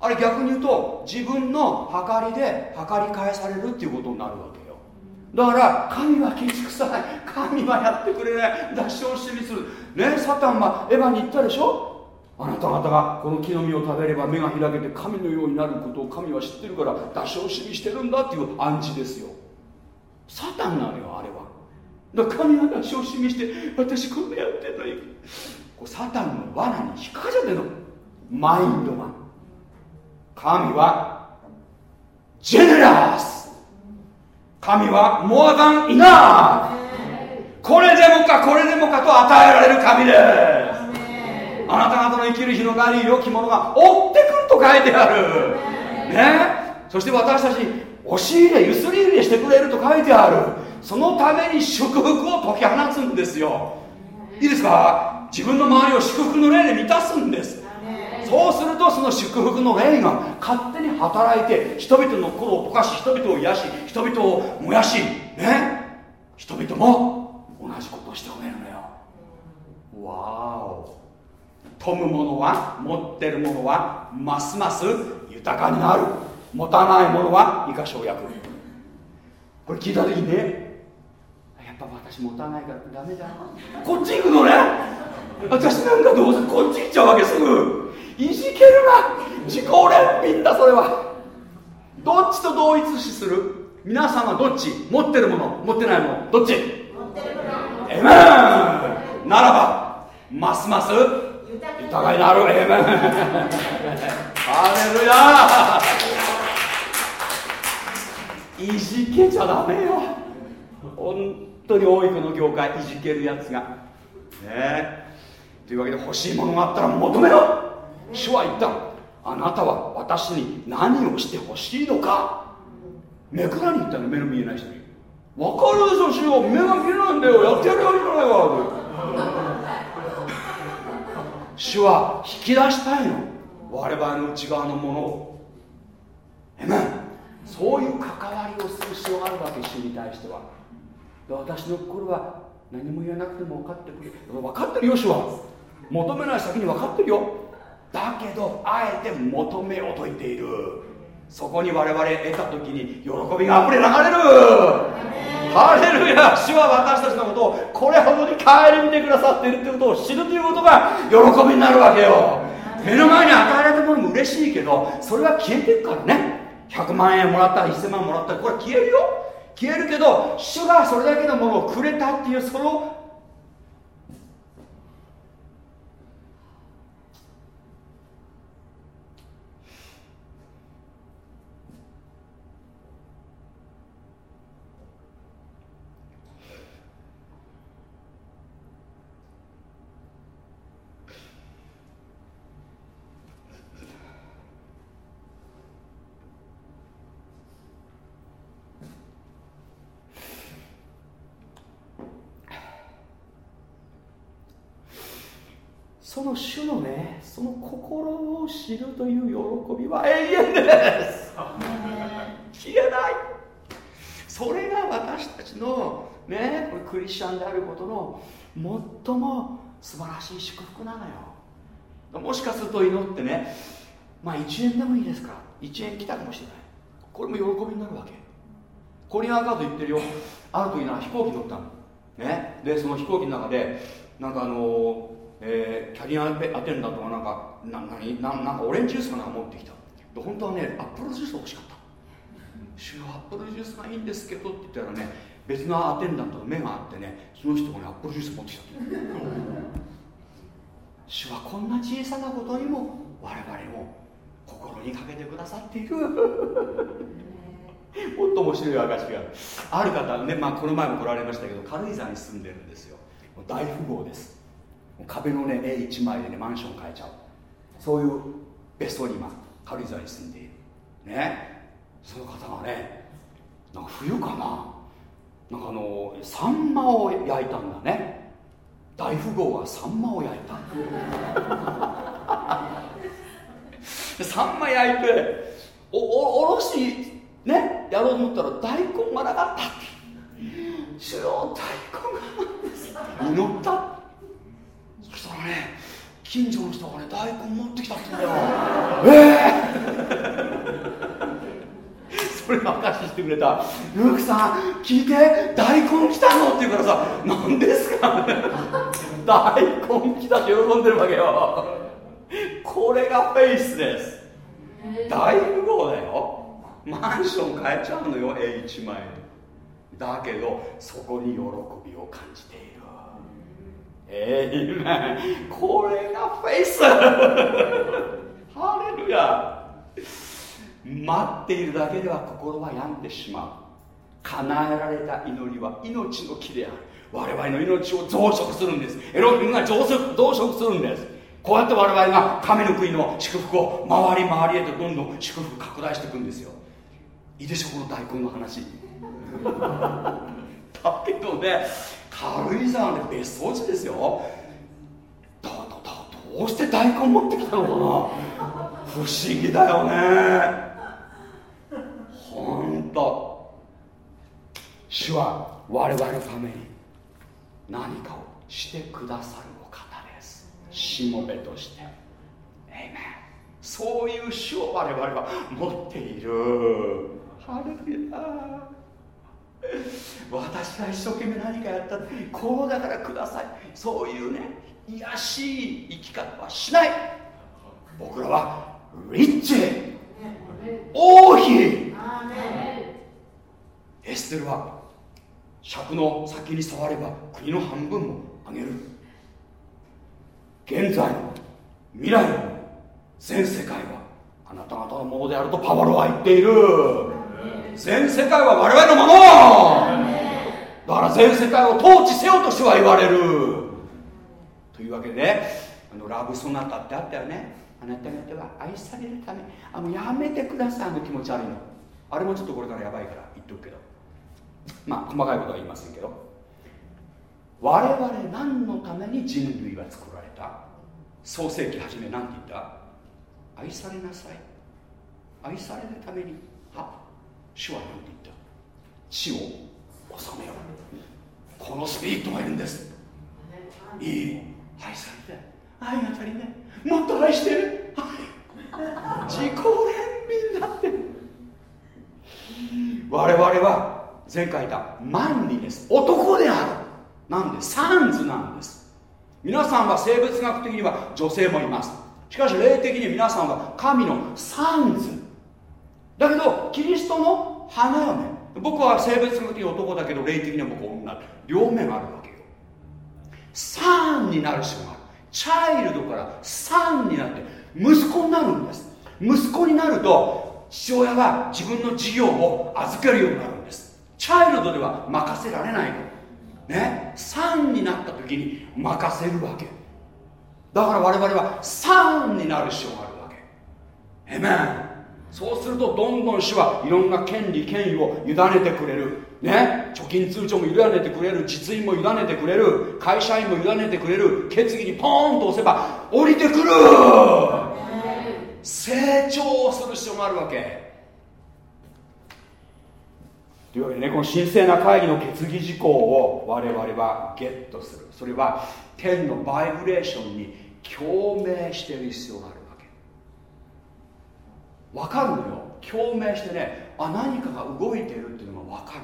あれ逆に言うと自分の計りで計り返されるっていうことになるわけ。だから神はケチくさい神はやってくれない。出し惜しみする。ねサタンはエヴァに言ったでしょ？あなた方がこの木の実を食べれば目が開けて神のようになることを神は知ってるから出し惜しみしてるんだっていう暗示ですよ。サタンなのよあれは。だから神は出し惜しみして私こんなやってんのに。こうサタンの罠に引っかかっちゃっての。マインドが。神はジェネラース神はモアダンイナーこれでもかこれでもかと与えられる神です。あなた方の生きる広がり良きものが追ってくると書いてある。ね。そして私たち押し入れゆすり入れしてくれると書いてある。そのために祝福を解き放つんですよ。いいですか？自分の周りを祝福の霊で満たすんです。そうするとその祝福の霊が勝手に働いて人々の心を溶かし人々を癒し人々を燃やしね人々も同じことをしておめるのよ。わお。富む者は持ってる者はますます豊かになる。持たない者は生かしを焼くこれ聞いた時にねやっぱ私持たないからダメだこっち行くのね。私なんかどうせこっち行っちゃうわけすぐ。いじけるな。自己憐憫だそれは。どっちと同一視する？皆さんはどっち？持ってるもの？持ってないもの？どっち？エメン。ならばますます豊かになるエメン。ハレルヤいじけちゃダメよ。本当に多いこの業界いじけるやつが。ねえ。というわけで欲しいものがあったら求めろ。主は言った。あなたは私に何をしてほしいのか。目くらに言ったの目の見えない人。に分かるでしょ主よ。目が見えないんだよ。やってやるよいいじゃないか。主は引き出したいの。我々の内側のものを。えめそういう関わりをする必要があるわけ主に対しては。私の心は何も言わなくても分かってくれ。分かってるよ主は。求めない先に分かってるよ。だけどあえて求めようと言っている。そこに我々得た時に喜びがあふれ流れる。ハレルヤ。主は私たちのことをこれほどに顧みてくださっているということを知るということが喜びになるわけよ。目の前に与えられたものも嬉しいけどそれは消えていくからね。100万円もらったり1000万もらったりこれ消えるよ。消えるけど主がそれだけのものをくれたっていうそのその主のねその心を知るという喜びは永遠です。消えない。それが私たちのねクリスチャンであることの最も素晴らしい祝福なのよ。もしかすると祈ってねまあ1円でもいいですから1円来たかもしれない。これも喜びになるわけ。コリアンカード言ってるよ。ある時な飛行機乗ったの。ね。でその飛行機の中でなんかあのえー、キャリアアテンダントがなんかな何ななんかオレンジジュースかなんか持ってきた。で本当はねアップルジュースが欲しかった「主よアップルジュースがいいんですけど」って言ったらね別のアテンダントの目があってねその人がねアップルジュース持ってきた主はこんな小さなことにも我々を心にかけてくださっている。もっと面白い証がある方ね、まあ、この前も来られましたけど軽井沢に住んでるんですよ。大富豪です壁のね絵1枚でねマンション買えちゃう。そういう別荘に今軽井沢に住んでいる。ね。その方がねなんか冬かな。なんかあのサンマを焼いたんだね。大富豪がサンマを焼いた。サンマ焼いておおおろしねやろうと思ったら大根がなかった主よ大根がなんです。祈ったそしたらね近所の人がね大根持ってきたって言うんだよ。ええー、それ証ししてくれたルークさん聞いて大根来たの？って言うからさ何ですか大根来たって喜んでるわけよ。これがフェイスです。大富豪だよ。マンション買えちゃうのよ A1 枚。だけどそこに喜びを感じている。えー、これがフェイス。ハレルヤ。待っているだけでは心は病んでしまう。叶えられた祈りは命の木である。我々の命を増殖するんです。エロヒムが増殖増殖するんです。こうやって我々が神の国の祝福を回り回りへとどんどん祝福拡大していくんですよ。いいでしょこの大根の話。だけどね軽井沢で別荘地ですよ。だだだどうして大根持ってきたのかな？不思議だよね。ほんと。主は我々のために何かをしてくださるお方です。しもべとして。そういう主を我々は持っている。ハレルヤ 私が一生懸命何かやったこうだからください。そういうね卑しい生き方はしない。僕らはリッチ。王妃。エステルは尺の先に触れば国の半分もあげる。現在も未来も全世界はあなた方のものであるとパワロは言っている。全世界は我々のもの。だから全世界を統治せよとしては言われる。というわけであのラブソナタってあったよね。あなた方は愛されるため。あのやめてくださいあの気持ち悪いの。あれもちょっとこれからやばいから言っとくけど。まあ細かいことは言いませんけど。我々何のために人類は作られた？創世紀初め何て言った？愛されなさい。愛されるためには主は何て言った。地を治めよ。うこのスピリットがいるんです。いい。愛されて愛が足りないもっと愛してる。自己憐憫だって。我々は前回言った。マンリです。男である。なんでサンズなんです。皆さんは生物学的には女性もいます。しかし霊的に皆さんは神のサンズ。だけどキリストの花嫁。僕は生物学的に男だけど霊的には僕女。両面あるわけよ。サンになる必要があるチャイルドからサンになって息子になるんです。息子になると父親は自分の事業を預けるようになるんです。チャイルドでは任せられないの。ね。3になった時に任せるわけ。だから我々は3になる必要があるわけ。えめんそうするとどんどん主はいろんな権利権威を委ねてくれる。ね？貯金通帳も委ねてくれる実印も委ねてくれる会社員も委ねてくれる決議にポーンと押せば降りてくる。成長する必要があるわけ。というわけでねこの神聖な会議の決議事項を我々はゲットする。それは天のバイブレーションに共鳴している必要がある。わかるのよ。共鳴してねあ何かが動いてるっていうのが分かる。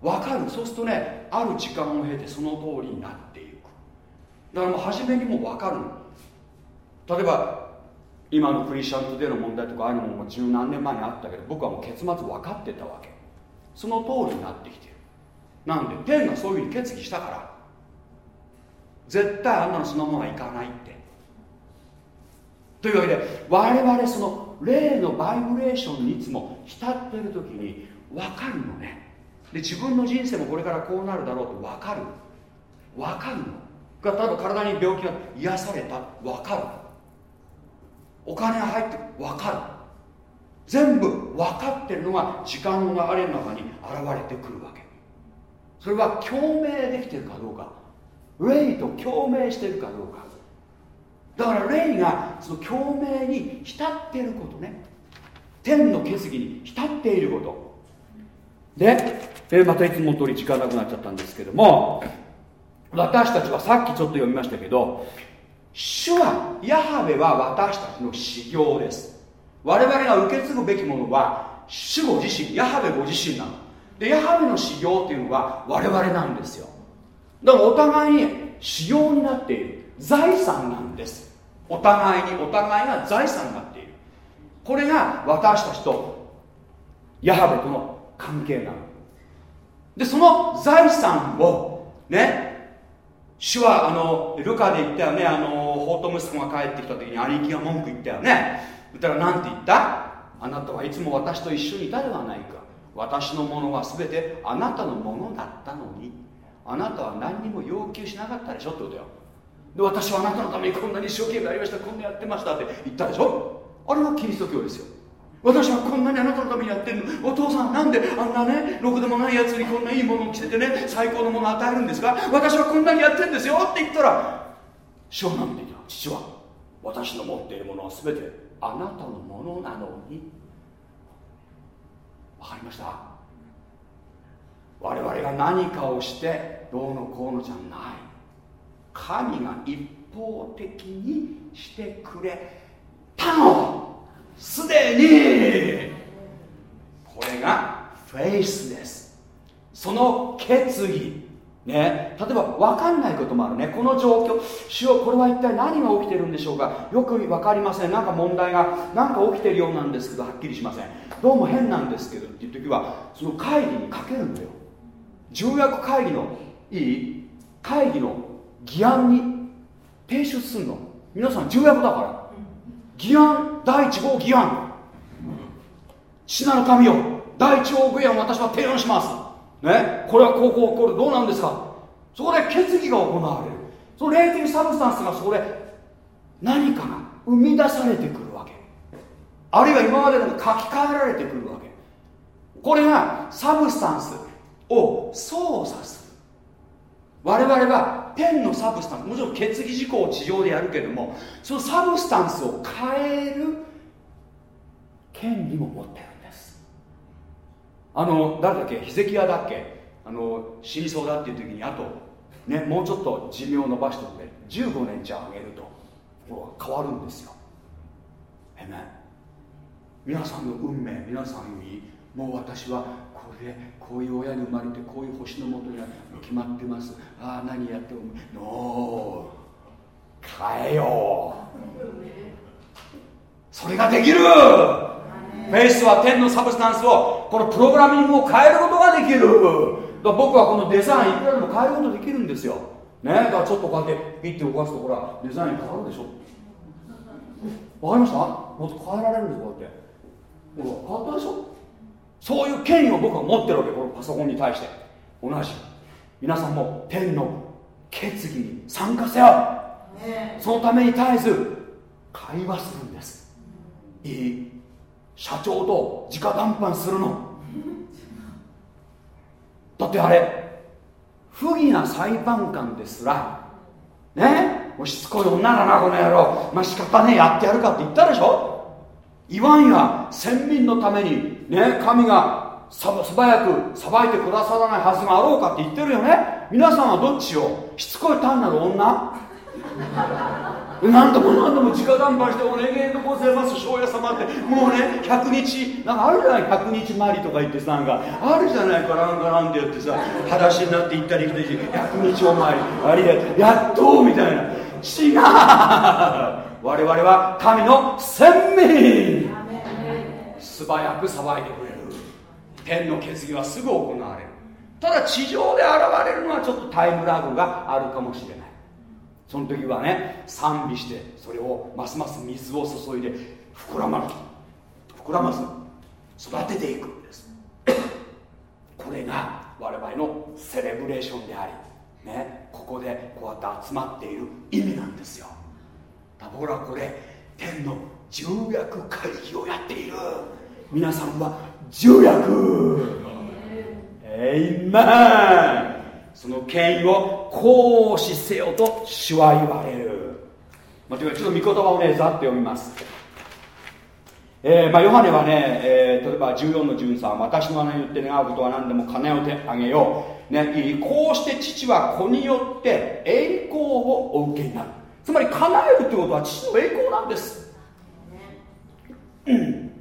分かる。そうするとねある時間を経てその通りになっていく。だからもう初めにもう分かるの。例えば今のクリスチャントデーの問題とかああいうのも十何年前にあったけど僕はもう結末分かってたわけ。その通りになってきてる。なんで天がそういうふうに決議したから。絶対あんなのそのままいかないって。というわけで我々その霊のバイブレーションにいつも浸ってる時に分かるのね。で自分の人生もこれからこうなるだろうと分かる。分かるの。例えば体に病気が癒された。分かる。お金が入ってる分かる。全部分かってるのが時間の流れの中に現れてくるわけ。それは共鳴できてるかどうか。霊と共鳴してるかどうか。だから霊がその共鳴に浸っていることね。天の決議に浸っていること。ででまたいつも通り時間なくなっちゃったんですけども私たちはさっきちょっと読みましたけど主はヤハベは私たちの修行です。我々が受け継ぐべきものは主ご自身ヤハベご自身なの。でヤハベの修行っていうのは我々なんですよ。だからお互いに修行になっている。財産なんです。お互いにお互いが財産になっている。これが私たちとヤハベとの関係なの。でその財産をね主はあのルカで言ったよねあの法と息子が帰ってきた時に兄貴が文句言ったよね。言ったら何て言った？あなたはいつも私と一緒にいたではないか。私のものは全てあなたのものだったのに。あなたは何にも要求しなかったでしょってことよ。で私はあなたのためにこんなに一生懸命やりましたこんなやってましたって言ったでしょ？あれはキリスト教ですよ。私はこんなにあなたのためにやってるの。お父さんなんであんなねろくでもないやつにこんないいものを着せてね最高のものを与えるんですか？私はこんなにやってるんですよって言ったら主は何て言父は私の持っているものは全てあなたのものなのにわかりました？我々が何かをしてどうのこうのじゃない。神が一方的にしてくれたの。すでに。これがフェイスです。その決意。ね、例えば分かんないこともあるね。この状況。主よこれは一体何が起きてるんでしょうか。よく分かりません。なんか問題が何か起きてるようなんですけどはっきりしません。どうも変なんですけどっていう時はその会議にかけるんだよ。重役会議のいい？会議の議案に提出するの。皆さん重役だから。議案第1号議案死なの神よ第1号議案私は提案します。ね？これはこうこうこれどうなんですか？そこで決議が行われる。その霊的 substance がそこで何かが生み出されてくるわけ。あるいは今までの書き換えられてくるわけ。これが substance を操作する。我々は天の substance もちろん決議事項を地上でやるけれどもその substance を変える権利も持ってるんです。あの誰だっけ？ヒゼキヤだっけ？あの死にそうだっていう時にあとねもうちょっと寿命を伸ばしておくて15年じゃあげると。変わるんですよ。えめ皆さんの運命皆さんにもう私はこれでこういう親に生まれてこういう星のもとに決まってます。ああ何やってもノー変えよう。それができる。 faith は天の substance をこのプログラミングを変えることができる。僕はこのデザインいくらでも変えることできるんですよ。ね？だからちょっとこうやってピッて動かすとほらデザイン変わるでしょ。わかりました？もっと変えられるんですこうやって。ほら変わったでしょ？そういう権威を僕は持ってるわけこのパソコンに対して。同じ。皆さんも天の決議に参加せよ、ね、そのために絶えず会話するんです。いい社長と直談判するの。だってあれ不義な裁判官ですらねもうしつこい女だなこの野郎。まあ仕方ねえやってやるかって言ったでしょ？言わんや先民のためにね神が素早く裁いてくださらないはずがあろうかって言ってるよね。皆さんはどっちよしつこい単なる女？何度も何度も直談判してお願いでございます。庄屋様って。もうね100日なんかあるじゃない？100日回りとか言ってさなんか。あるじゃない？かなんかなんでやってさ裸足になって行ったり来たりして100日お参りありがとうやっとみたいな。違う。我々は神の先民素早く騒いでくれる。天の決議はすぐ行われる。ただ地上で現れるのはちょっとタイムラグがあるかもしれない。その時はね賛美してそれをますます水を注いで膨らまる。膨らます。育てていくんです。これが我々のセレブレーションでありね。ここでこうやって集まっている意味なんですよ。だ僕らこれ天の重役会議をやっている。皆さんは重役。えいまんその権威を行使せよと主は言われる、まあ、というかちょっと御言葉をねざっと読みます。えーまあ、ヨハネはね、えー、例えば14の13私の名によって願うことは何でも叶えてあげよう、ね、こうして父は子によって栄光をお受けになる。つまり叶えるということは父の栄光なんです、うん。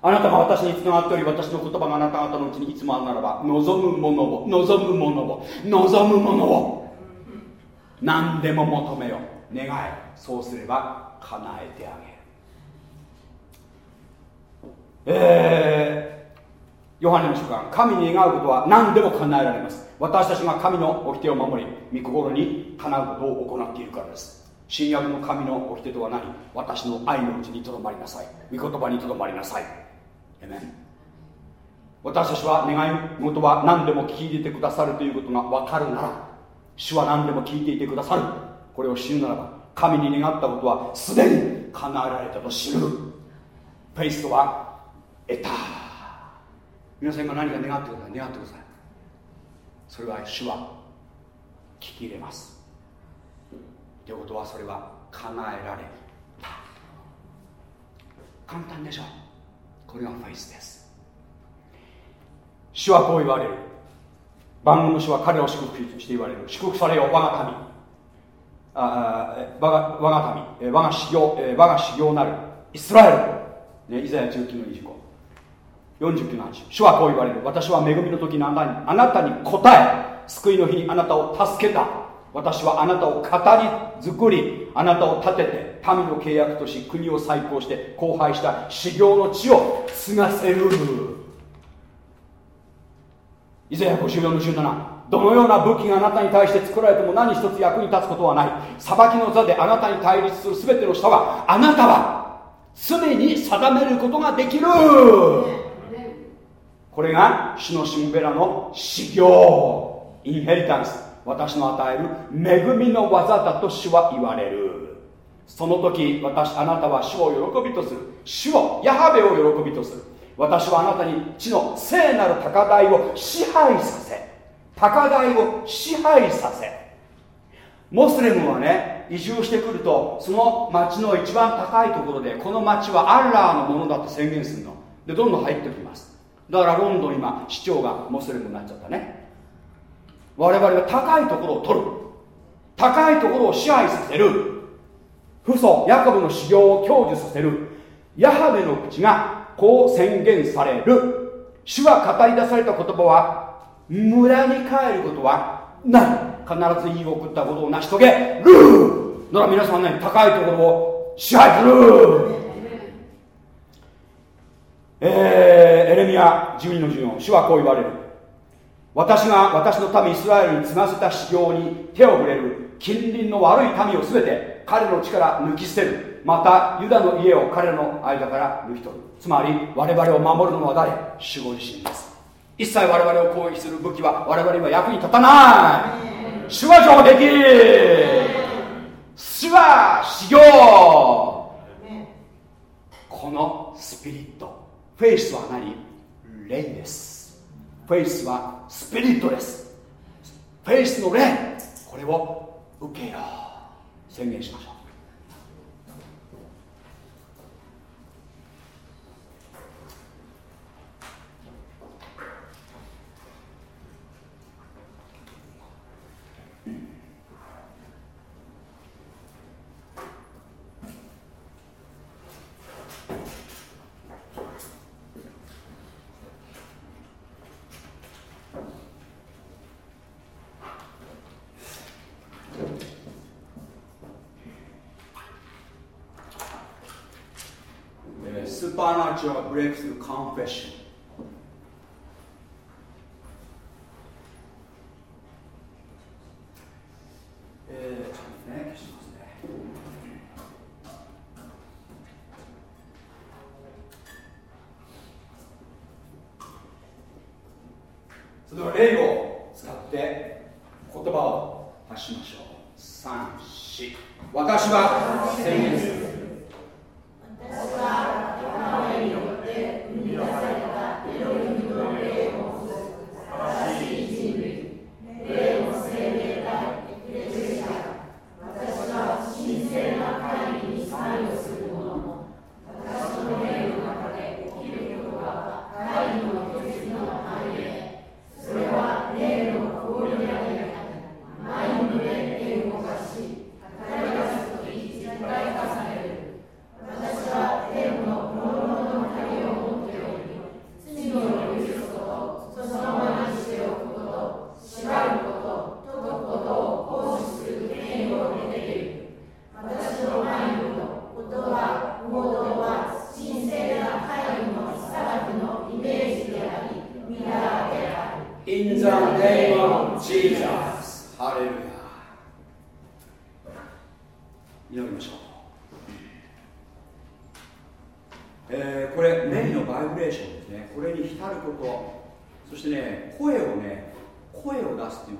あなたが私につながっており私の言葉があなた方のうちにいつもあるならば望むものを望むものを望むものを何でも求めよ願い。そうすれば叶えてあげる。えー、ヨハネの書簡神に願うことは何でも叶えられます。私たちが神の掟を守り御心にかなうことを行っているからです。新約の神の掟とは何？私の愛のうちにとどまりなさい。御言葉にとどまりなさい。エメン私たちは願い事は何でも聞いていてくださるということが分かるなら主は何でも聞いていてくださる。これを知るならば神に願ったことはすでに叶えられたと知る。フェイスとは得た。皆さん今何か願ってください願ってください。それは主は聞き入れます。ということはそれは叶えられた。簡単でしょう。これがフェイスです。主はこう言われる。番組の主は彼を祝福して言われる。祝福されよ我が民。あ我が我が民。我が修行我が修行なる。イスラエル、ね、イザヤ19の25 49の8主はこう言われる。私は恵みの時のあなたにあなたに答え救いの日にあなたを助けた。私はあなたを語り作りあなたを立てて民の契約とし国を再興して荒廃した修行の地を継がせる。以前54の17どのような武器があなたに対して作られても何一つ役に立つことはない。裁きの座であなたに対立する全ての人はあなたは常に定めることができる。これが主のしもべらの修行。インヘリタンス。私の与える恵みの技だと主は言われる。その時私あなたは主を喜びとする。主をヤハベを喜びとする。私はあなたに地の聖なる高台を支配させ。高台を支配させ。モスレムはね移住してくるとその町の一番高いところでこの町はアッラーのものだって宣言するの。でどんどん入ってきます。だからロンドン今市長がモスレムになっちゃったね。我々は高いところを取る。高いところを支配させる。父祖ヤコブの修行を享受させる。ヤハベの口がこう宣言される。主は語り出された言葉は無駄に帰ることはない。必ず言い送ったことを成し遂げる。だから皆さんね高いところを支配する。えー、エレミア12の14主はこう言われる。私が私の民イスラエルに継がせた修行に手を触れる。近隣の悪い民を全て彼の力抜き捨てる。またユダの家を彼の間から抜き取るつまり我々を守るのは誰？守護自身です。一切我々を攻撃する武器は我々には役に立たない。主は上出来。主は修行。このスピリットフェイスは何？霊です。フェイスはスピリットです。フェイスの霊。これを受けよう。宣言しましょう。Breakthrough confession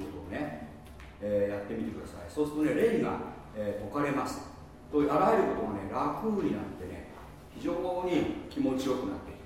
ことをね、えー、やってみてください。そうするとね霊が、えー、解かれます。とあらゆることがね楽になってね非常に気持ちよくなって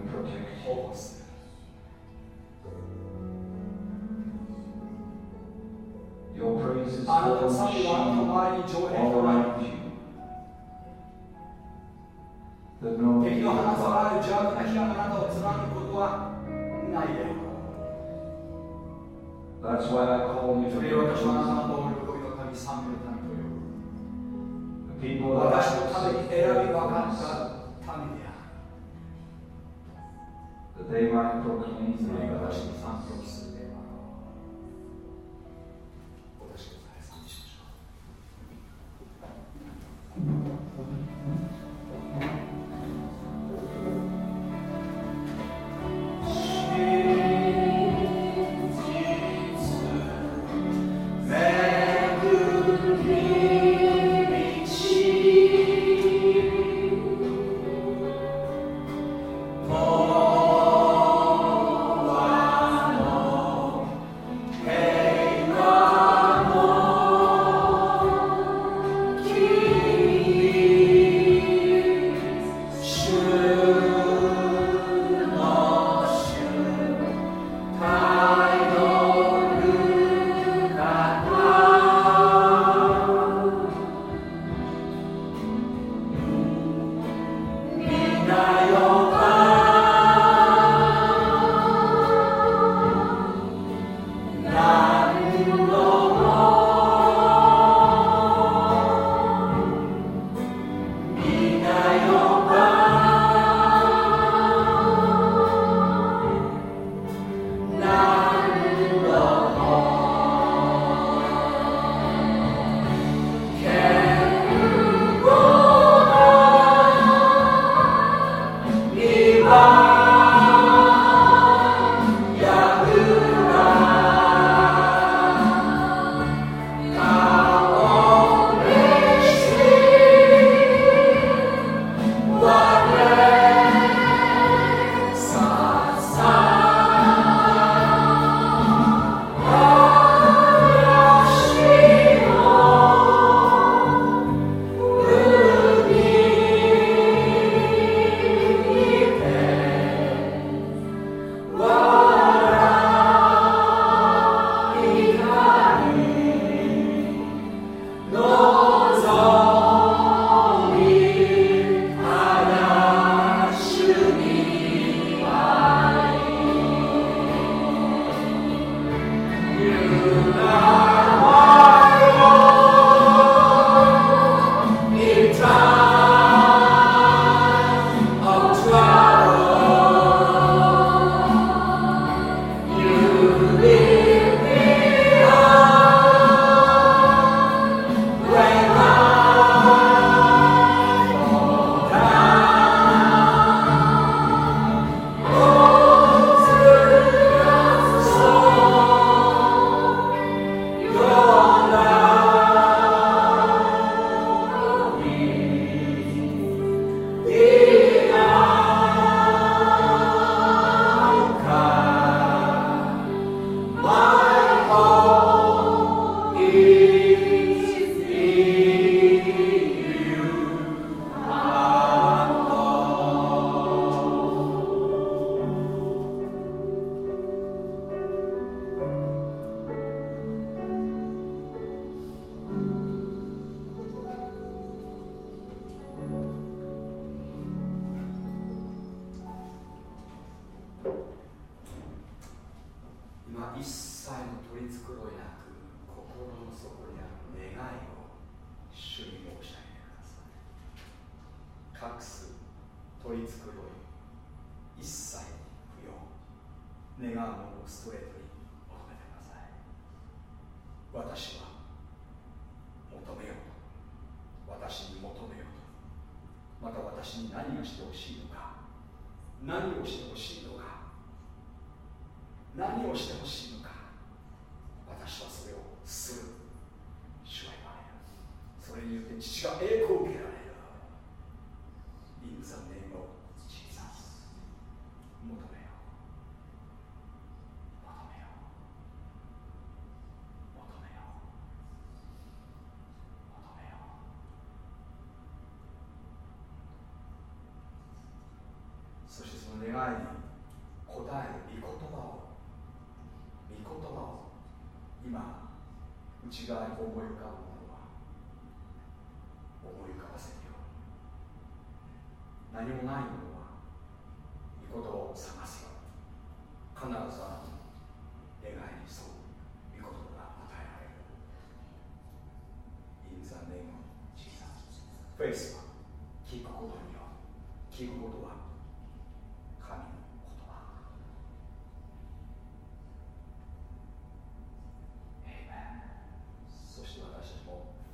and protect you. 保護する Your praise is あなたの full 賛美はあなたの of 周りに城 shield 壁 all となり around you. That no 敵 evil の放される power 邪悪な火があなたを貫くことはないであろう That's why I call you そ to れ be を私はあ praised. なたの喜びの神賛美の神と呼ぶ The people that 私 I のために have 選び chosen 分か for っ myself, た霊媒と記念すべき私に賛否する霊媒私と解散しましょう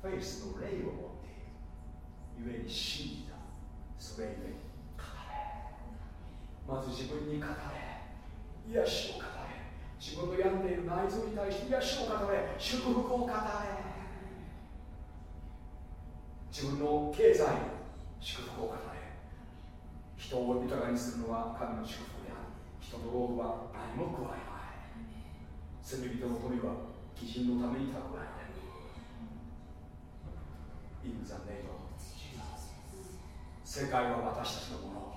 フェイスの霊を持っている。故に信じたそれゆえに語れ。まず自分に語れ。癒しを語れ。自分の病んでいる内臓に対して癒しを語れ。祝福を語れ。自分の経済祝福を語れ。人を豊かにするのは神の祝福である。人の労苦は何も加えない。罪人の富は義人のために蓄えられる In the name of Jesus 世界は私たちのもの。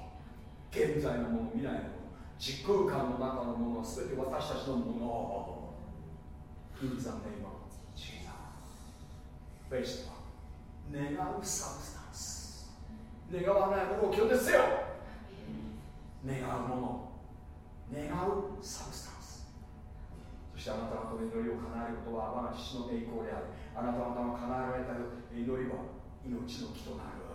現在のもの未来のもの。時空間の中のものは全て私たちのもの。In the name of Jesus フェイスは願うサブスタンス。願わないものを拒絶せよ願うもの。願うサブスタンス。そしてあなた方の祈りを叶えることは我が父の栄光である。あなた方の叶えられた祈りは命の木となる。